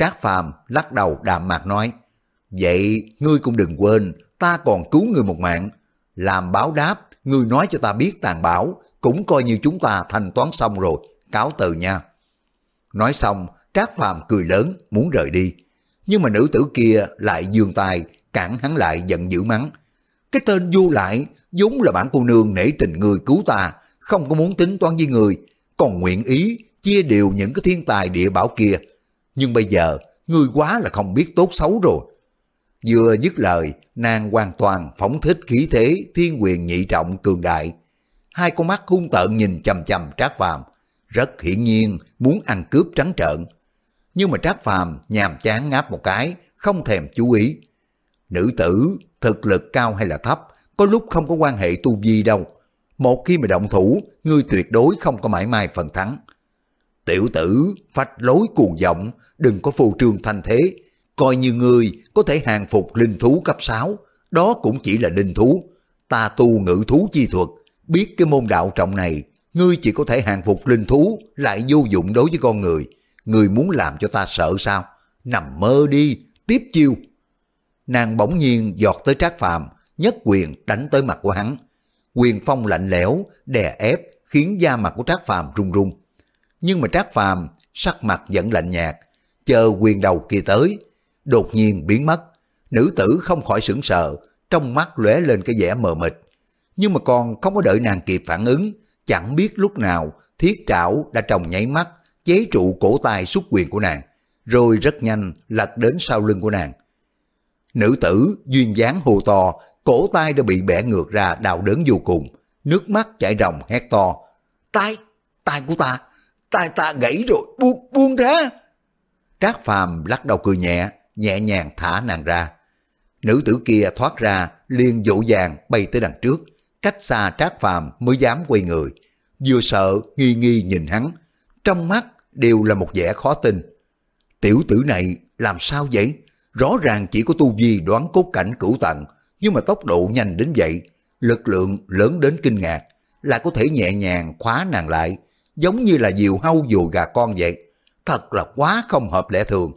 Trác Phàm lắc đầu đạm mạc nói, Vậy ngươi cũng đừng quên, ta còn cứu ngươi một mạng. Làm báo đáp, ngươi nói cho ta biết tàn bảo, cũng coi như chúng ta thanh toán xong rồi, cáo từ nha. Nói xong, Trác Phàm cười lớn, muốn rời đi. Nhưng mà nữ tử kia lại dương tay, cản hắn lại giận dữ mắng. Cái tên vô lại, vốn là bản cô nương nể tình người cứu ta, không có muốn tính toán với người, còn nguyện ý chia đều những cái thiên tài địa bảo kia. Nhưng bây giờ, người quá là không biết tốt xấu rồi. Vừa dứt lời, nàng hoàn toàn phóng thích khí thế thiên quyền nhị trọng cường đại. Hai con mắt hung tợn nhìn chầm chầm Trác Phàm, rất hiển nhiên muốn ăn cướp trắng trợn. Nhưng mà Trác Phàm nhàm chán ngáp một cái, không thèm chú ý. Nữ tử, thực lực cao hay là thấp, có lúc không có quan hệ tu vi đâu. Một khi mà động thủ, ngươi tuyệt đối không có mãi mai phần thắng. Tiểu tử, phách lối cuồng vọng, đừng có phù trương thanh thế, coi như ngươi có thể hàng phục linh thú cấp 6, đó cũng chỉ là linh thú. Ta tu ngữ thú chi thuật, biết cái môn đạo trọng này, ngươi chỉ có thể hàng phục linh thú, lại vô dụng đối với con người. Ngươi muốn làm cho ta sợ sao? Nằm mơ đi, tiếp chiêu. Nàng bỗng nhiên giọt tới trác phàm, nhất quyền đánh tới mặt của hắn. Quyền phong lạnh lẽo, đè ép, khiến da mặt của trác phàm run run. Nhưng mà trác phàm, sắc mặt vẫn lạnh nhạt, chờ quyền đầu kia tới, đột nhiên biến mất. Nữ tử không khỏi sững sờ, trong mắt lóe lên cái vẻ mờ mịt. Nhưng mà còn không có đợi nàng kịp phản ứng, chẳng biết lúc nào thiết trảo đã trồng nháy mắt, chế trụ cổ tay xuất quyền của nàng, rồi rất nhanh lật đến sau lưng của nàng. Nữ tử duyên dáng hồ to, cổ tay đã bị bẻ ngược ra đau đớn vô cùng. Nước mắt chảy ròng hét to. Tay, tay của ta, tay ta gãy rồi, buông, buông ra. Trác Phàm lắc đầu cười nhẹ, nhẹ nhàng thả nàng ra. Nữ tử kia thoát ra, liền dỗ dàng bay tới đằng trước, cách xa Trác Phàm mới dám quay người. Vừa sợ, nghi nghi nhìn hắn, trong mắt đều là một vẻ khó tin. Tiểu tử này làm sao vậy? Rõ ràng chỉ có tu vi đoán cốt cảnh cửu tận, nhưng mà tốc độ nhanh đến vậy, lực lượng lớn đến kinh ngạc, lại có thể nhẹ nhàng khóa nàng lại, giống như là diều hâu dù gà con vậy. Thật là quá không hợp lẽ thường.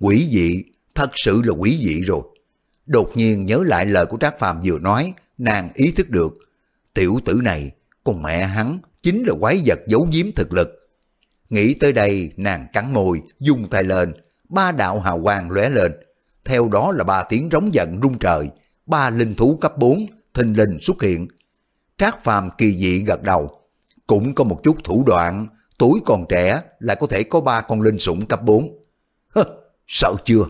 Quỷ dị, thật sự là quỷ dị rồi. Đột nhiên nhớ lại lời của Trác Phàm vừa nói, nàng ý thức được. Tiểu tử này, con mẹ hắn, chính là quái vật giấu giếm thực lực. Nghĩ tới đây, nàng cắn môi, dung tay lên, ba đạo hào quang lóe lên. Theo đó là ba tiếng rống giận rung trời, ba linh thú cấp 4 thình lình xuất hiện. Trác Phàm kỳ dị gật đầu, cũng có một chút thủ đoạn, tuổi còn trẻ lại có thể có ba con linh sủng cấp 4. Hơ, sợ chưa?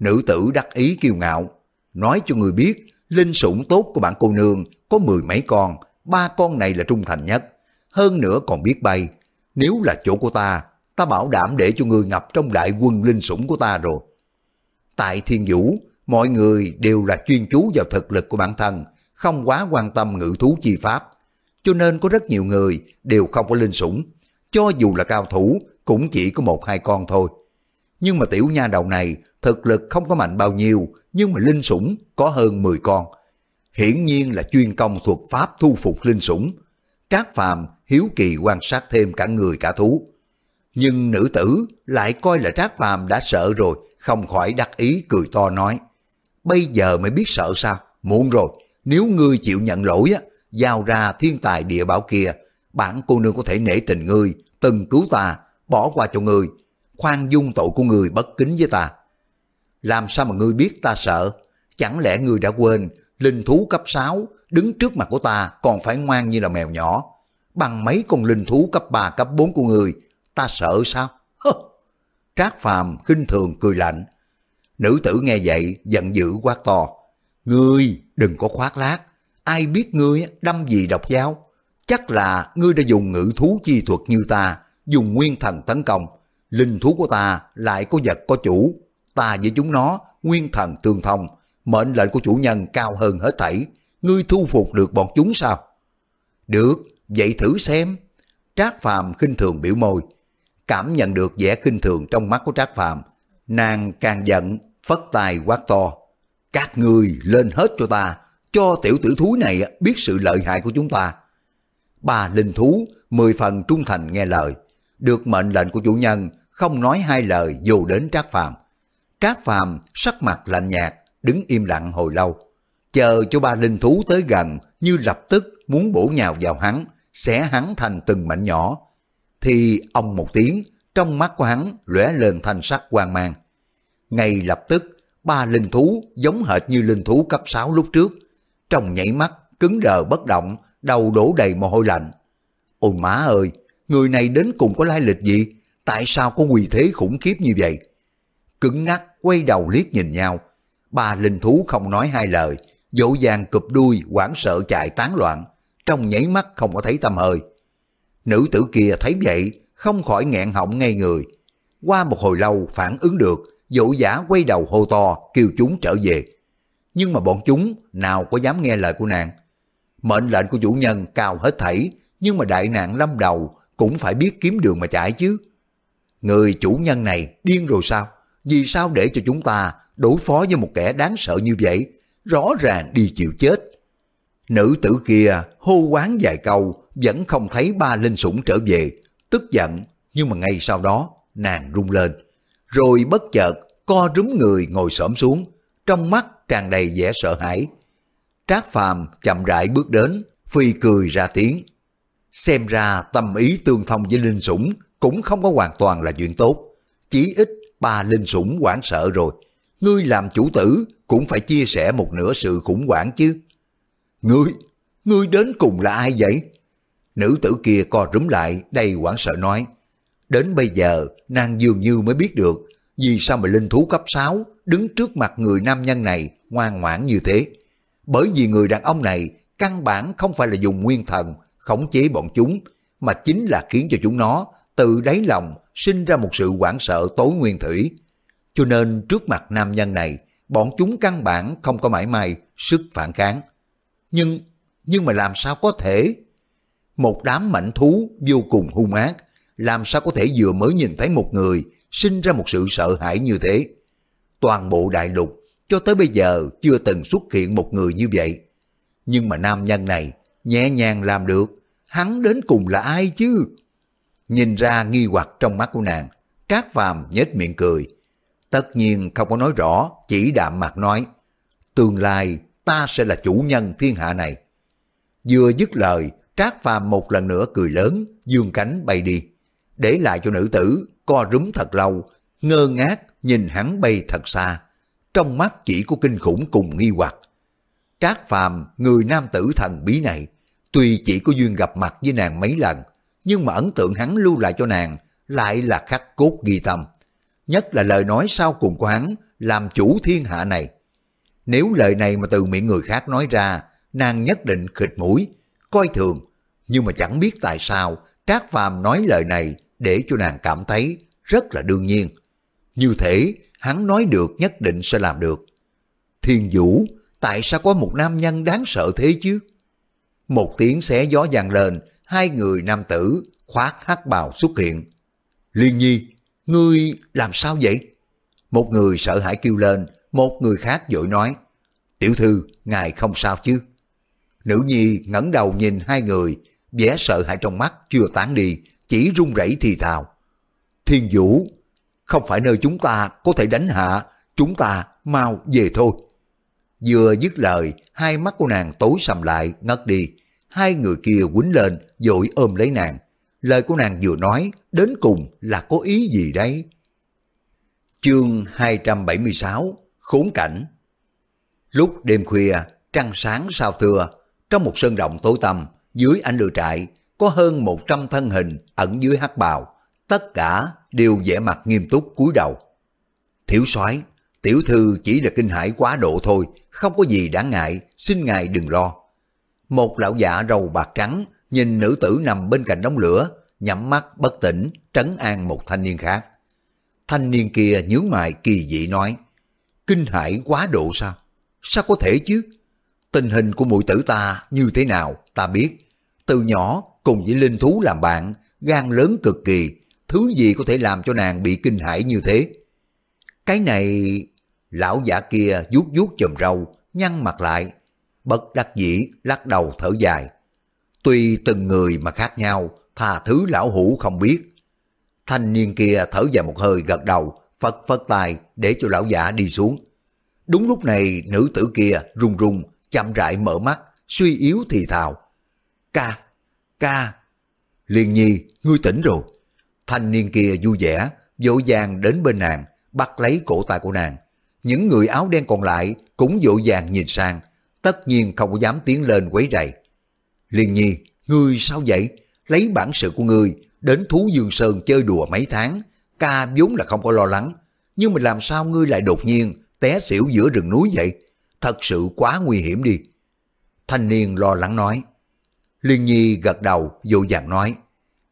Nữ tử đắc ý kiêu ngạo, nói cho người biết linh sủng tốt của bạn cô nương có mười mấy con, ba con này là trung thành nhất, hơn nữa còn biết bay. Nếu là chỗ của ta, ta bảo đảm để cho người ngập trong đại quân linh sủng của ta rồi. Tại Thiên Vũ, mọi người đều là chuyên chú vào thực lực của bản thân, không quá quan tâm ngự thú chi pháp. Cho nên có rất nhiều người đều không có linh sủng. Cho dù là cao thủ, cũng chỉ có một hai con thôi. Nhưng mà tiểu nha đầu này thực lực không có mạnh bao nhiêu, nhưng mà linh sủng có hơn 10 con. Hiển nhiên là chuyên công thuật pháp thu phục linh sủng. Trác Phàm hiếu kỳ quan sát thêm cả người cả thú. Nhưng nữ tử lại coi là Trác Phàm đã sợ rồi, không khỏi đắc ý cười to nói. Bây giờ mới biết sợ sao? Muộn rồi, nếu ngươi chịu nhận lỗi á, giao ra thiên tài địa bảo kia, bản cô nương có thể nể tình ngươi, từng cứu ta, bỏ qua cho ngươi, khoan dung tội của ngươi bất kính với ta. Làm sao mà ngươi biết ta sợ? Chẳng lẽ ngươi đã quên, linh thú cấp 6 đứng trước mặt của ta còn phải ngoan như là mèo nhỏ. Bằng mấy con linh thú cấp 3, cấp 4 của ngươi, ta sợ sao? Hơ! Trác Phàm khinh thường cười lạnh. Nữ tử nghe vậy giận dữ quát to. Ngươi đừng có khoác lác, ai biết ngươi đâm gì độc giáo. Chắc là ngươi đã dùng ngữ thú chi thuật như ta, dùng nguyên thần tấn công. Linh thú của ta lại có vật có chủ. Ta với chúng nó nguyên thần tương thông, mệnh lệnh của chủ nhân cao hơn hết thảy. Ngươi thu phục được bọn chúng sao? Được, vậy thử xem. Trác Phàm khinh thường biểu môi. Cảm nhận được vẻ khinh thường trong mắt của Trác Phàm, nàng càng giận, phất tài quát to. Các ngươi lên hết cho ta, cho tiểu tử thúi này biết sự lợi hại của chúng ta. Ba linh thú, mười phần trung thành nghe lời, được mệnh lệnh của chủ nhân, không nói hai lời dù đến Trác Phàm. Trác Phàm sắc mặt lạnh nhạt, đứng im lặng hồi lâu, chờ cho ba linh thú tới gần như lập tức muốn bổ nhào vào hắn, xé hắn thành từng mảnh nhỏ. Thì ông một tiếng, trong mắt của hắn lóe lên thanh sắc quang mang. Ngay lập tức, ba linh thú giống hệt như linh thú cấp 6 lúc trước, trong nhảy mắt, cứng đờ bất động, đầu đổ đầy mồ hôi lạnh. Ôi má ơi, người này đến cùng có lai lịch gì? Tại sao có quỳ thế khủng khiếp như vậy? Cứng ngắc, quay đầu liếc nhìn nhau. Ba linh thú không nói hai lời, dỗ dàng cụp đuôi, hoảng sợ chạy tán loạn. Trong nhảy mắt không có thấy tâm hơi. Nữ tử kia thấy vậy, không khỏi nghẹn họng ngay người. Qua một hồi lâu phản ứng được, dỗ giả quay đầu hô to, kêu chúng trở về. Nhưng mà bọn chúng nào có dám nghe lời của nàng. Mệnh lệnh của chủ nhân cao hết thảy, nhưng mà đại nạn lâm đầu cũng phải biết kiếm đường mà chạy chứ. Người chủ nhân này điên rồi sao? Vì sao để cho chúng ta đối phó với một kẻ đáng sợ như vậy? Rõ ràng đi chịu chết. Nữ tử kia hô quán vài câu vẫn không thấy ba linh sủng trở về, tức giận, nhưng mà ngay sau đó nàng rung lên. Rồi bất chợt co rúm người ngồi xổm xuống, trong mắt tràn đầy vẻ sợ hãi. Trác Phàm chậm rãi bước đến, phi cười ra tiếng. Xem ra tâm ý tương thông với linh sủng cũng không có hoàn toàn là chuyện tốt. Chỉ ít ba linh sủng hoảng sợ rồi. Ngươi làm chủ tử cũng phải chia sẻ một nửa sự khủng hoảng chứ. Ngươi, ngươi đến cùng là ai vậy? Nữ tử kia co rúm lại đầy hoảng sợ nói. Đến bây giờ, nàng dường như mới biết được, vì sao mà linh thú cấp 6 đứng trước mặt người nam nhân này ngoan ngoãn như thế? Bởi vì người đàn ông này căn bản không phải là dùng nguyên thần khống chế bọn chúng, mà chính là khiến cho chúng nó từ đáy lòng sinh ra một sự hoảng sợ tối nguyên thủy. Cho nên trước mặt nam nhân này, bọn chúng căn bản không có mãi may sức phản kháng. Nhưng, nhưng mà làm sao có thể? Một đám mảnh thú vô cùng hung ác, làm sao có thể vừa mới nhìn thấy một người sinh ra một sự sợ hãi như thế? Toàn bộ đại lục cho tới bây giờ chưa từng xuất hiện một người như vậy. Nhưng mà nam nhân này nhẹ nhàng làm được, hắn đến cùng là ai chứ? Nhìn ra nghi hoặc trong mắt của nàng, Trác Phàm nhếch miệng cười. Tất nhiên không có nói rõ, chỉ đạm mặt nói, tương lai ta sẽ là chủ nhân thiên hạ này. Vừa dứt lời, Trác Phàm một lần nữa cười lớn, dương cánh bay đi, để lại cho nữ tử co rúm thật lâu, ngơ ngác nhìn hắn bay thật xa. Trong mắt chỉ có kinh khủng cùng nghi hoặc. Trác Phàm, người nam tử thần bí này, tuy chỉ có duyên gặp mặt với nàng mấy lần, nhưng mà ấn tượng hắn lưu lại cho nàng lại là khắc cốt ghi tâm. Nhất là lời nói sau cùng của hắn làm chủ thiên hạ này. Nếu lời này mà từ miệng người khác nói ra, nàng nhất định khịt mũi, coi thường. Nhưng mà chẳng biết tại sao Trác Phàm nói lời này để cho nàng cảm thấy rất là đương nhiên. Như thế, hắn nói được nhất định sẽ làm được. Thiên Vũ, tại sao có một nam nhân đáng sợ thế chứ? Một tiếng xé gió vang lên, hai người nam tử khoác hắc bào xuất hiện. Liên nhi, ngươi làm sao vậy? Một người sợ hãi kêu lên, một người khác vội nói, tiểu thư, ngài không sao chứ? Nữ nhi ngẩng đầu nhìn hai người, vẻ sợ hãi trong mắt chưa tán đi, chỉ run rẩy thì thào. Thiên vũ, không phải nơi chúng ta có thể đánh hạ, chúng ta mau về thôi. Vừa dứt lời, hai mắt của nàng tối sầm lại, ngất đi. Hai người kia quýnh lên, dội ôm lấy nàng. Lời của nàng vừa nói, đến cùng là có ý gì đấy? Chương 276 Khốn cảnh Lúc đêm khuya, trăng sáng sao thưa, trong một sơn động tối tăm, dưới ánh lửa trại, có hơn 100 thân hình ẩn dưới hắc bào, tất cả đều vẻ mặt nghiêm túc cúi đầu. Thiếu soái tiểu thư chỉ là kinh hãi quá độ thôi, không có gì đáng ngại, xin ngài đừng lo. Một lão giả râu bạc trắng nhìn nữ tử nằm bên cạnh đống lửa, nhắm mắt bất tỉnh, trấn an một thanh niên khác. Thanh niên kia nhướng mày kỳ dị nói, kinh hãi quá độ sao? Sao có thể chứ? Tình hình của mũi tử ta như thế nào ta biết. Từ nhỏ cùng với linh thú làm bạn, gan lớn cực kỳ, thứ gì có thể làm cho nàng bị kinh hãi như thế? Cái này... Lão giả kia vuốt vuốt chùm râu, nhăn mặt lại, bất đắc dĩ lắc đầu thở dài. Tuy từng người mà khác nhau, thà thứ lão hủ không biết. Thanh niên kia thở dài một hơi gật đầu, phật phật tài để cho lão giả đi xuống. Đúng lúc này nữ tử kia run run, chậm rãi mở mắt, suy yếu thì thào. Ca, ca, Liên nhi, ngươi tỉnh rồi. Thanh niên kia vui vẻ, dỗ dàng đến bên nàng, bắt lấy cổ tay của nàng. Những người áo đen còn lại cũng dỗ dàng nhìn sang, tất nhiên không có dám tiến lên quấy rầy. Liên nhi, ngươi sao vậy? Lấy bản sự của ngươi, đến Thú Dương Sơn chơi đùa mấy tháng, ca vốn là không có lo lắng. Nhưng mà làm sao ngươi lại đột nhiên té xỉu giữa rừng núi vậy? Thật sự quá nguy hiểm đi. Thanh niên lo lắng nói. Liên Nhi gật đầu, dỗ dàng nói.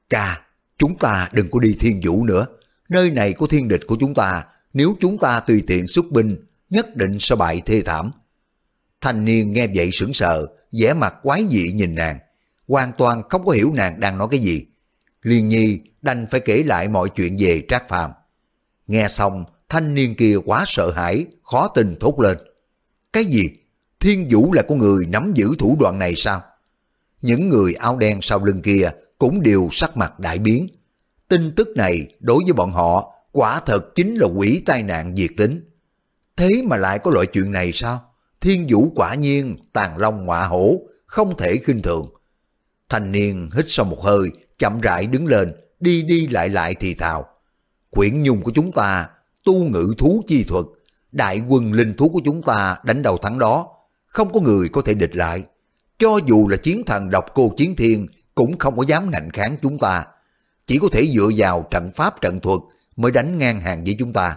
"Cha, chúng ta đừng có đi thiên vũ nữa. Nơi này có thiên địch của chúng ta, nếu chúng ta tùy tiện xuất binh, nhất định sẽ bại thê thảm. Thanh niên nghe vậy sững sờ, vẻ mặt quái dị nhìn nàng, hoàn toàn không có hiểu nàng đang nói cái gì. Liên nhi đành phải kể lại mọi chuyện về Trác Phàm. Nghe xong, thanh niên kia quá sợ hãi, khó tin thốt lên. Cái gì? Thiên Vũ là con người nắm giữ thủ đoạn này sao? Những người áo đen sau lưng kia cũng đều sắc mặt đại biến. Tin tức này đối với bọn họ quả thật chính là quỷ tai nạn diệt tính. Thế mà lại có loại chuyện này sao? Thiên vũ quả nhiên tàn long ngọa hổ, không thể khinh thường. Thanh niên hít sâu một hơi, chậm rãi đứng lên, đi đi lại lại thì thào. Quyển nhung của chúng ta, tu ngữ thú chi thuật, đại quân linh thú của chúng ta đánh đầu thắng đó, không có người có thể địch lại. Cho dù là chiến thần độc cô chiến thiên cũng không có dám ngạnh kháng chúng ta. Chỉ có thể dựa vào trận pháp trận thuật mới đánh ngang hàng với chúng ta.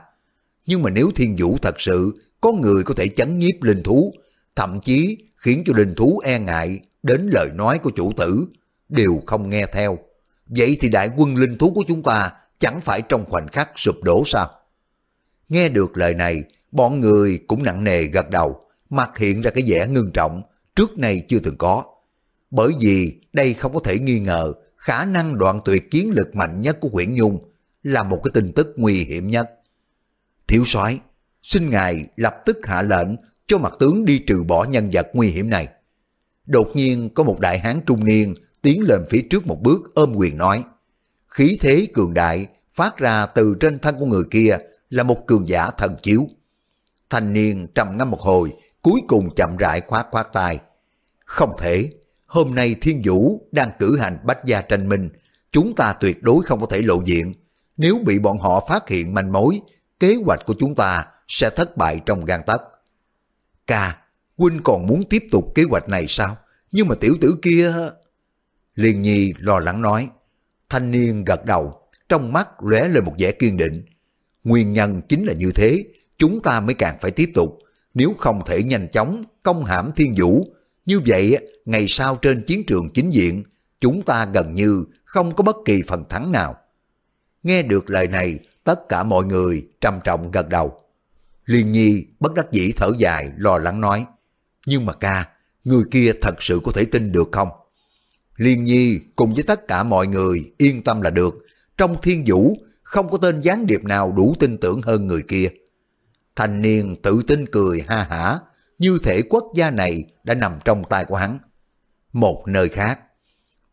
Nhưng mà nếu thiên vũ thật sự có người có thể chấn nhiếp linh thú, thậm chí khiến cho linh thú e ngại đến lời nói của chủ tử, đều không nghe theo. Vậy thì đại quân linh thú của chúng ta chẳng phải trong khoảnh khắc sụp đổ sao? Nghe được lời này, bọn người cũng nặng nề gật đầu, mặt hiện ra cái vẻ ngưng trọng, trước nay chưa từng có. Bởi vì đây không có thể nghi ngờ khả năng đoạn tuyệt chiến lực mạnh nhất của Nguyễn Nhung là một cái tin tức nguy hiểm nhất. Thiếu soái xin ngài lập tức hạ lệnh cho mặt tướng đi trừ bỏ nhân vật nguy hiểm này. Đột nhiên có một đại hán trung niên tiến lên phía trước một bước ôm quyền nói. Khí thế cường đại phát ra từ trên thân của người kia là một cường giả thần chiếu. Thanh niên trầm ngâm một hồi, cuối cùng chậm rãi khoát khoát tay. Không thể, hôm nay thiên vũ đang cử hành bách gia tranh minh, chúng ta tuyệt đối không có thể lộ diện. Nếu bị bọn họ phát hiện manh mối, kế hoạch của chúng ta sẽ thất bại trong gan tấc. Ca, huynh còn muốn tiếp tục kế hoạch này sao? Nhưng mà tiểu tử kia... Liên Nhi lo lắng nói. Thanh niên gật đầu, trong mắt lóe lên một vẻ kiên định. Nguyên nhân chính là như thế, chúng ta mới càng phải tiếp tục. Nếu không thể nhanh chóng công hãm thiên vũ, như vậy ngày sau trên chiến trường chính diện, chúng ta gần như không có bất kỳ phần thắng nào. Nghe được lời này, tất cả mọi người trầm trọng gật đầu. Liên Nhi bất đắc dĩ thở dài, lo lắng nói. Nhưng mà ca, người kia thật sự có thể tin được không? Liên Nhi cùng với tất cả mọi người yên tâm là được. Trong thiên vũ không có tên gián điệp nào đủ tin tưởng hơn người kia. Thanh niên tự tin cười ha hả, như thể quốc gia này đã nằm trong tay của hắn. Một nơi khác,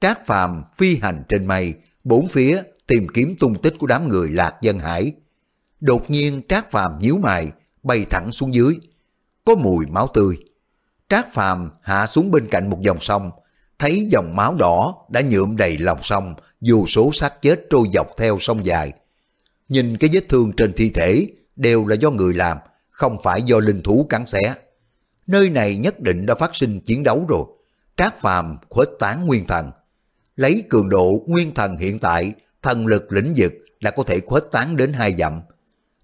Trác Phàm phi hành trên mây, bốn phía tìm kiếm tung tích của đám người lạc dân hải. Đột nhiên Trác Phàm nhíu mày, bay thẳng xuống dưới. Có mùi máu tươi. Trác Phàm hạ xuống bên cạnh một dòng sông, thấy dòng máu đỏ đã nhuộm đầy lòng sông, dù số xác chết trôi dọc theo sông dài. Nhìn cái vết thương trên thi thể đều là do người làm, không phải do linh thú cắn xé. Nơi này nhất định đã phát sinh chiến đấu rồi. Trác Phàm khuếch tán nguyên thần. Lấy cường độ nguyên thần hiện tại, thần lực lĩnh vực là có thể khuếch tán đến hai dặm.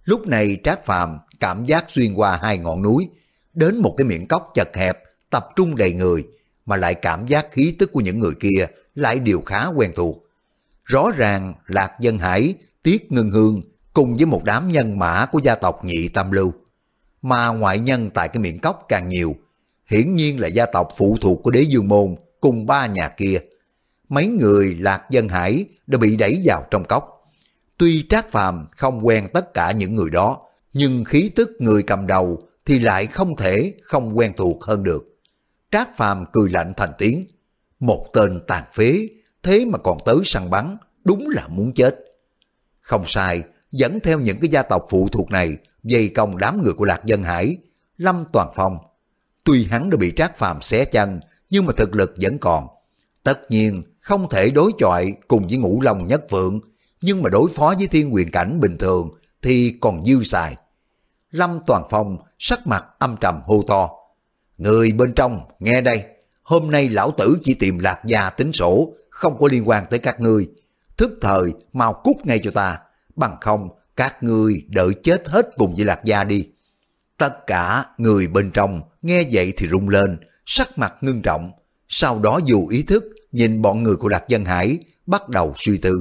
Lúc này Trác Phàm cảm giác xuyên qua hai ngọn núi, đến một cái miệng cốc chật hẹp, tập trung đầy người, mà lại cảm giác khí tức của những người kia lại đều khá quen thuộc. Rõ ràng Lạc Dân Hải, Tiết Ngân Hương cùng với một đám nhân mã của gia tộc nhị tam lưu. Mà ngoại nhân tại cái miệng cốc càng nhiều, hiển nhiên là gia tộc phụ thuộc của đế dương môn cùng ba nhà kia. Mấy người Lạc Dân Hải đã bị đẩy vào trong cốc. Tuy Trác Phàm không quen tất cả những người đó, nhưng khí tức người cầm đầu thì lại không thể không quen thuộc hơn được. Trác Phàm cười lạnh thành tiếng, một tên tàn phế, thế mà còn tới săn bắn, đúng là muốn chết. Không sai, dẫn theo những cái gia tộc phụ thuộc này, dày công đám người của Lạc Dân Hải, Lâm Toàn Phong. Tuy hắn đã bị Trác Phàm xé chân, nhưng mà thực lực vẫn còn. Tất nhiên, không thể đối chọi cùng với ngũ long nhất phượng, nhưng mà đối phó với thiên quyền cảnh bình thường thì còn dư xài. Lâm Toàn Phong sắc mặt âm trầm hô to. Người bên trong, nghe đây, hôm nay lão tử chỉ tìm lạc gia tính sổ, không có liên quan tới các ngươi. Thức thời, mau cút ngay cho ta, bằng không các ngươi đợi chết hết cùng với lạc gia đi. Tất cả người bên trong nghe vậy thì rung lên, sắc mặt ngưng trọng, sau đó dù ý thức nhìn bọn người của Lạc Dân Hải bắt đầu suy tư.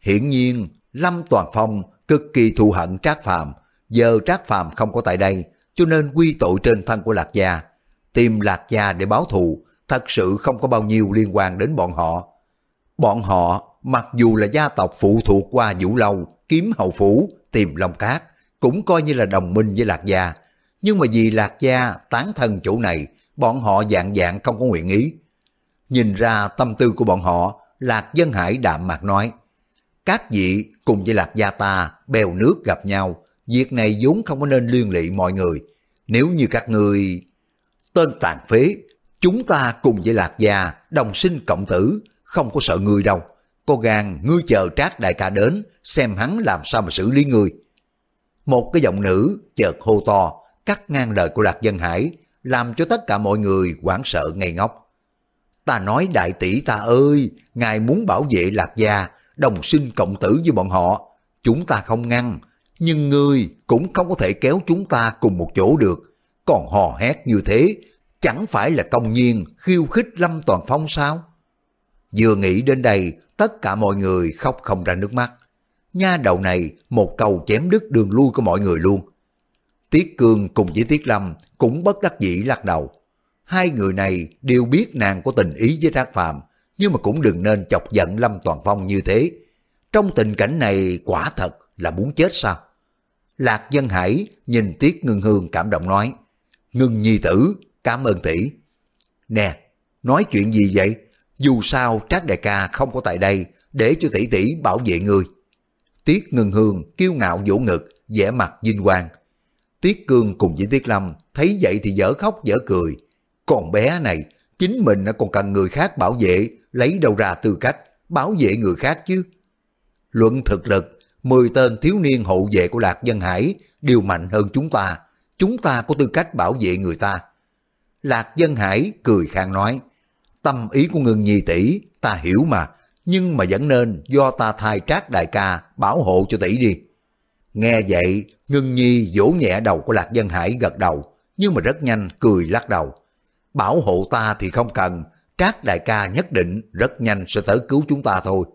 Hiển nhiên, Lâm Toàn Phong cực kỳ thù hận Trác Phàm giờ Trác Phàm không có tại đây, cho nên quy tội trên thân của Lạc Gia. Tìm Lạc Gia để báo thù, thật sự không có bao nhiêu liên quan đến bọn họ. Bọn họ, mặc dù là gia tộc phụ thuộc qua Vũ Lâu, kiếm hậu phủ, tìm Long Cát, cũng coi như là đồng minh với Lạc Gia. Nhưng mà vì Lạc Gia tán thân chủ này, bọn họ dạng dạng không có nguyện ý. Nhìn ra tâm tư của bọn họ, Lạc Dân Hải đạm mạc nói, các vị cùng với Lạc Gia ta bèo nước gặp nhau, việc này vốn không có nên liên lụy mọi người. Nếu như các người... Tên tàn phế, chúng ta cùng với Lạc Gia đồng sinh cộng tử, không có sợ người đâu. Có gan ngươi chờ trác đại ca đến, xem hắn làm sao mà xử lý ngươi. Một cái giọng nữ chợt hô to, cắt ngang lời của Lạc Dân Hải, làm cho tất cả mọi người hoảng sợ ngây ngốc. Ta nói đại tỷ ta ơi, ngài muốn bảo vệ Lạc Gia, đồng sinh cộng tử với bọn họ. Chúng ta không ngăn, nhưng ngươi cũng không có thể kéo chúng ta cùng một chỗ được. Còn hò hét như thế, chẳng phải là công nhiên khiêu khích Lâm Toàn Phong sao? Vừa nghĩ đến đây, tất cả mọi người khóc không ra nước mắt. Nha đầu này một câu chém đứt đường lui của mọi người luôn. Tiết Cương cùng với Tiết Lâm cũng bất đắc dĩ lắc đầu. Hai người này đều biết nàng có tình ý với Trác Phàm, nhưng mà cũng đừng nên chọc giận Lâm Toàn Phong như thế. Trong tình cảnh này quả thật là muốn chết sao? Lạc Dân Hải nhìn Tiết Ngưng Hương cảm động nói, Ngưng nhi tử, cảm ơn tỷ. Nè, nói chuyện gì vậy? Dù sao Trác Đại ca không có tại đây để cho tỷ tỷ bảo vệ người. Tiết Ngừng Hương kiêu ngạo vỗ ngực, vẻ mặt vinh quang. Tiết Cương cùng với Tiết Lâm thấy vậy thì dở khóc dở cười. Còn bé này, chính mình còn cần người khác bảo vệ, lấy đâu ra tư cách, bảo vệ người khác chứ. Luận thực lực, 10 tên thiếu niên hộ vệ của Lạc Dân Hải đều mạnh hơn chúng ta. Chúng ta có tư cách bảo vệ người ta. Lạc Dân Hải cười khang nói, tâm ý của ngưng nhi tỷ ta hiểu mà, nhưng mà vẫn nên do ta thay trác đại ca bảo hộ cho tỷ đi. Nghe vậy, ngưng nhi vỗ nhẹ đầu của Lạc Dân Hải gật đầu, nhưng mà rất nhanh cười lắc đầu. Bảo hộ ta thì không cần, trác đại ca nhất định rất nhanh sẽ tới cứu chúng ta thôi.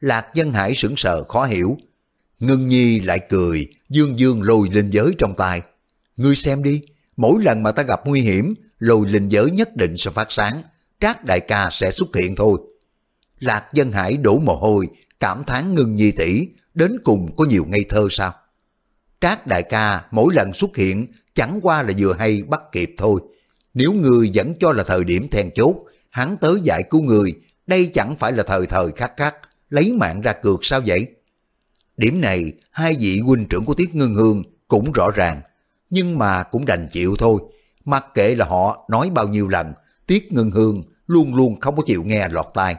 Lạc Dân Hải sững sờ khó hiểu. Ngưng nhi lại cười, dương dương lôi linh giới trong tay. Ngươi xem đi, mỗi lần mà ta gặp nguy hiểm, lôi linh giới nhất định sẽ phát sáng, trác đại ca sẽ xuất hiện thôi. Lạc Dân Hải đổ mồ hôi, cảm thán ngưng nhi tỷ đến cùng có nhiều ngây thơ sao? Trác đại ca mỗi lần xuất hiện chẳng qua là vừa hay bắt kịp thôi. Nếu người vẫn cho là thời điểm then chốt, hắn tới giải cứu người, đây chẳng phải là thời thời khắc khắc, lấy mạng ra cược sao vậy? Điểm này, hai vị huynh trưởng của Tiết Ngưng Hương cũng rõ ràng, nhưng mà cũng đành chịu thôi. Mặc kệ là họ nói bao nhiêu lần, Tiết Ngưng Hương luôn luôn không có chịu nghe lọt tai.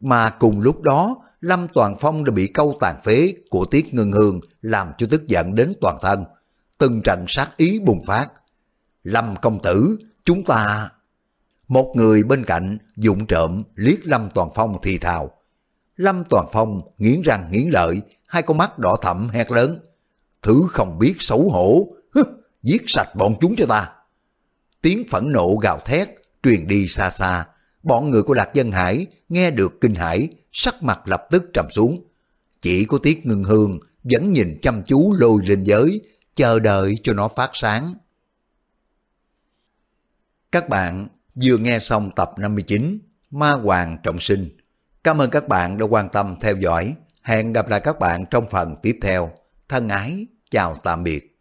Mà cùng lúc đó, Lâm Toàn Phong đã bị câu tàn phế của Tiết Ngân Hương làm cho tức giận đến toàn thân. Từng trận sát ý bùng phát. Lâm công tử, chúng ta... Một người bên cạnh dụng trộm liếc Lâm Toàn Phong thì thào. Lâm Toàn Phong nghiến răng nghiến lợi, hai con mắt đỏ thẫm hét lớn. Thứ không biết xấu hổ, Hứ, giết sạch bọn chúng cho ta. Tiếng phẫn nộ gào thét truyền đi xa xa, bọn người của Lạc Dân Hải nghe được kinh hãi, sắc mặt lập tức trầm xuống. Chỉ có Tiết Ngưng Hương vẫn nhìn chăm chú lôi lên giới, chờ đợi cho nó phát sáng. Các bạn vừa nghe xong tập 59 Ma Hoàng Trọng Sinh. Cảm ơn các bạn đã quan tâm theo dõi. Hẹn gặp lại các bạn trong phần tiếp theo. Thân ái, chào tạm biệt.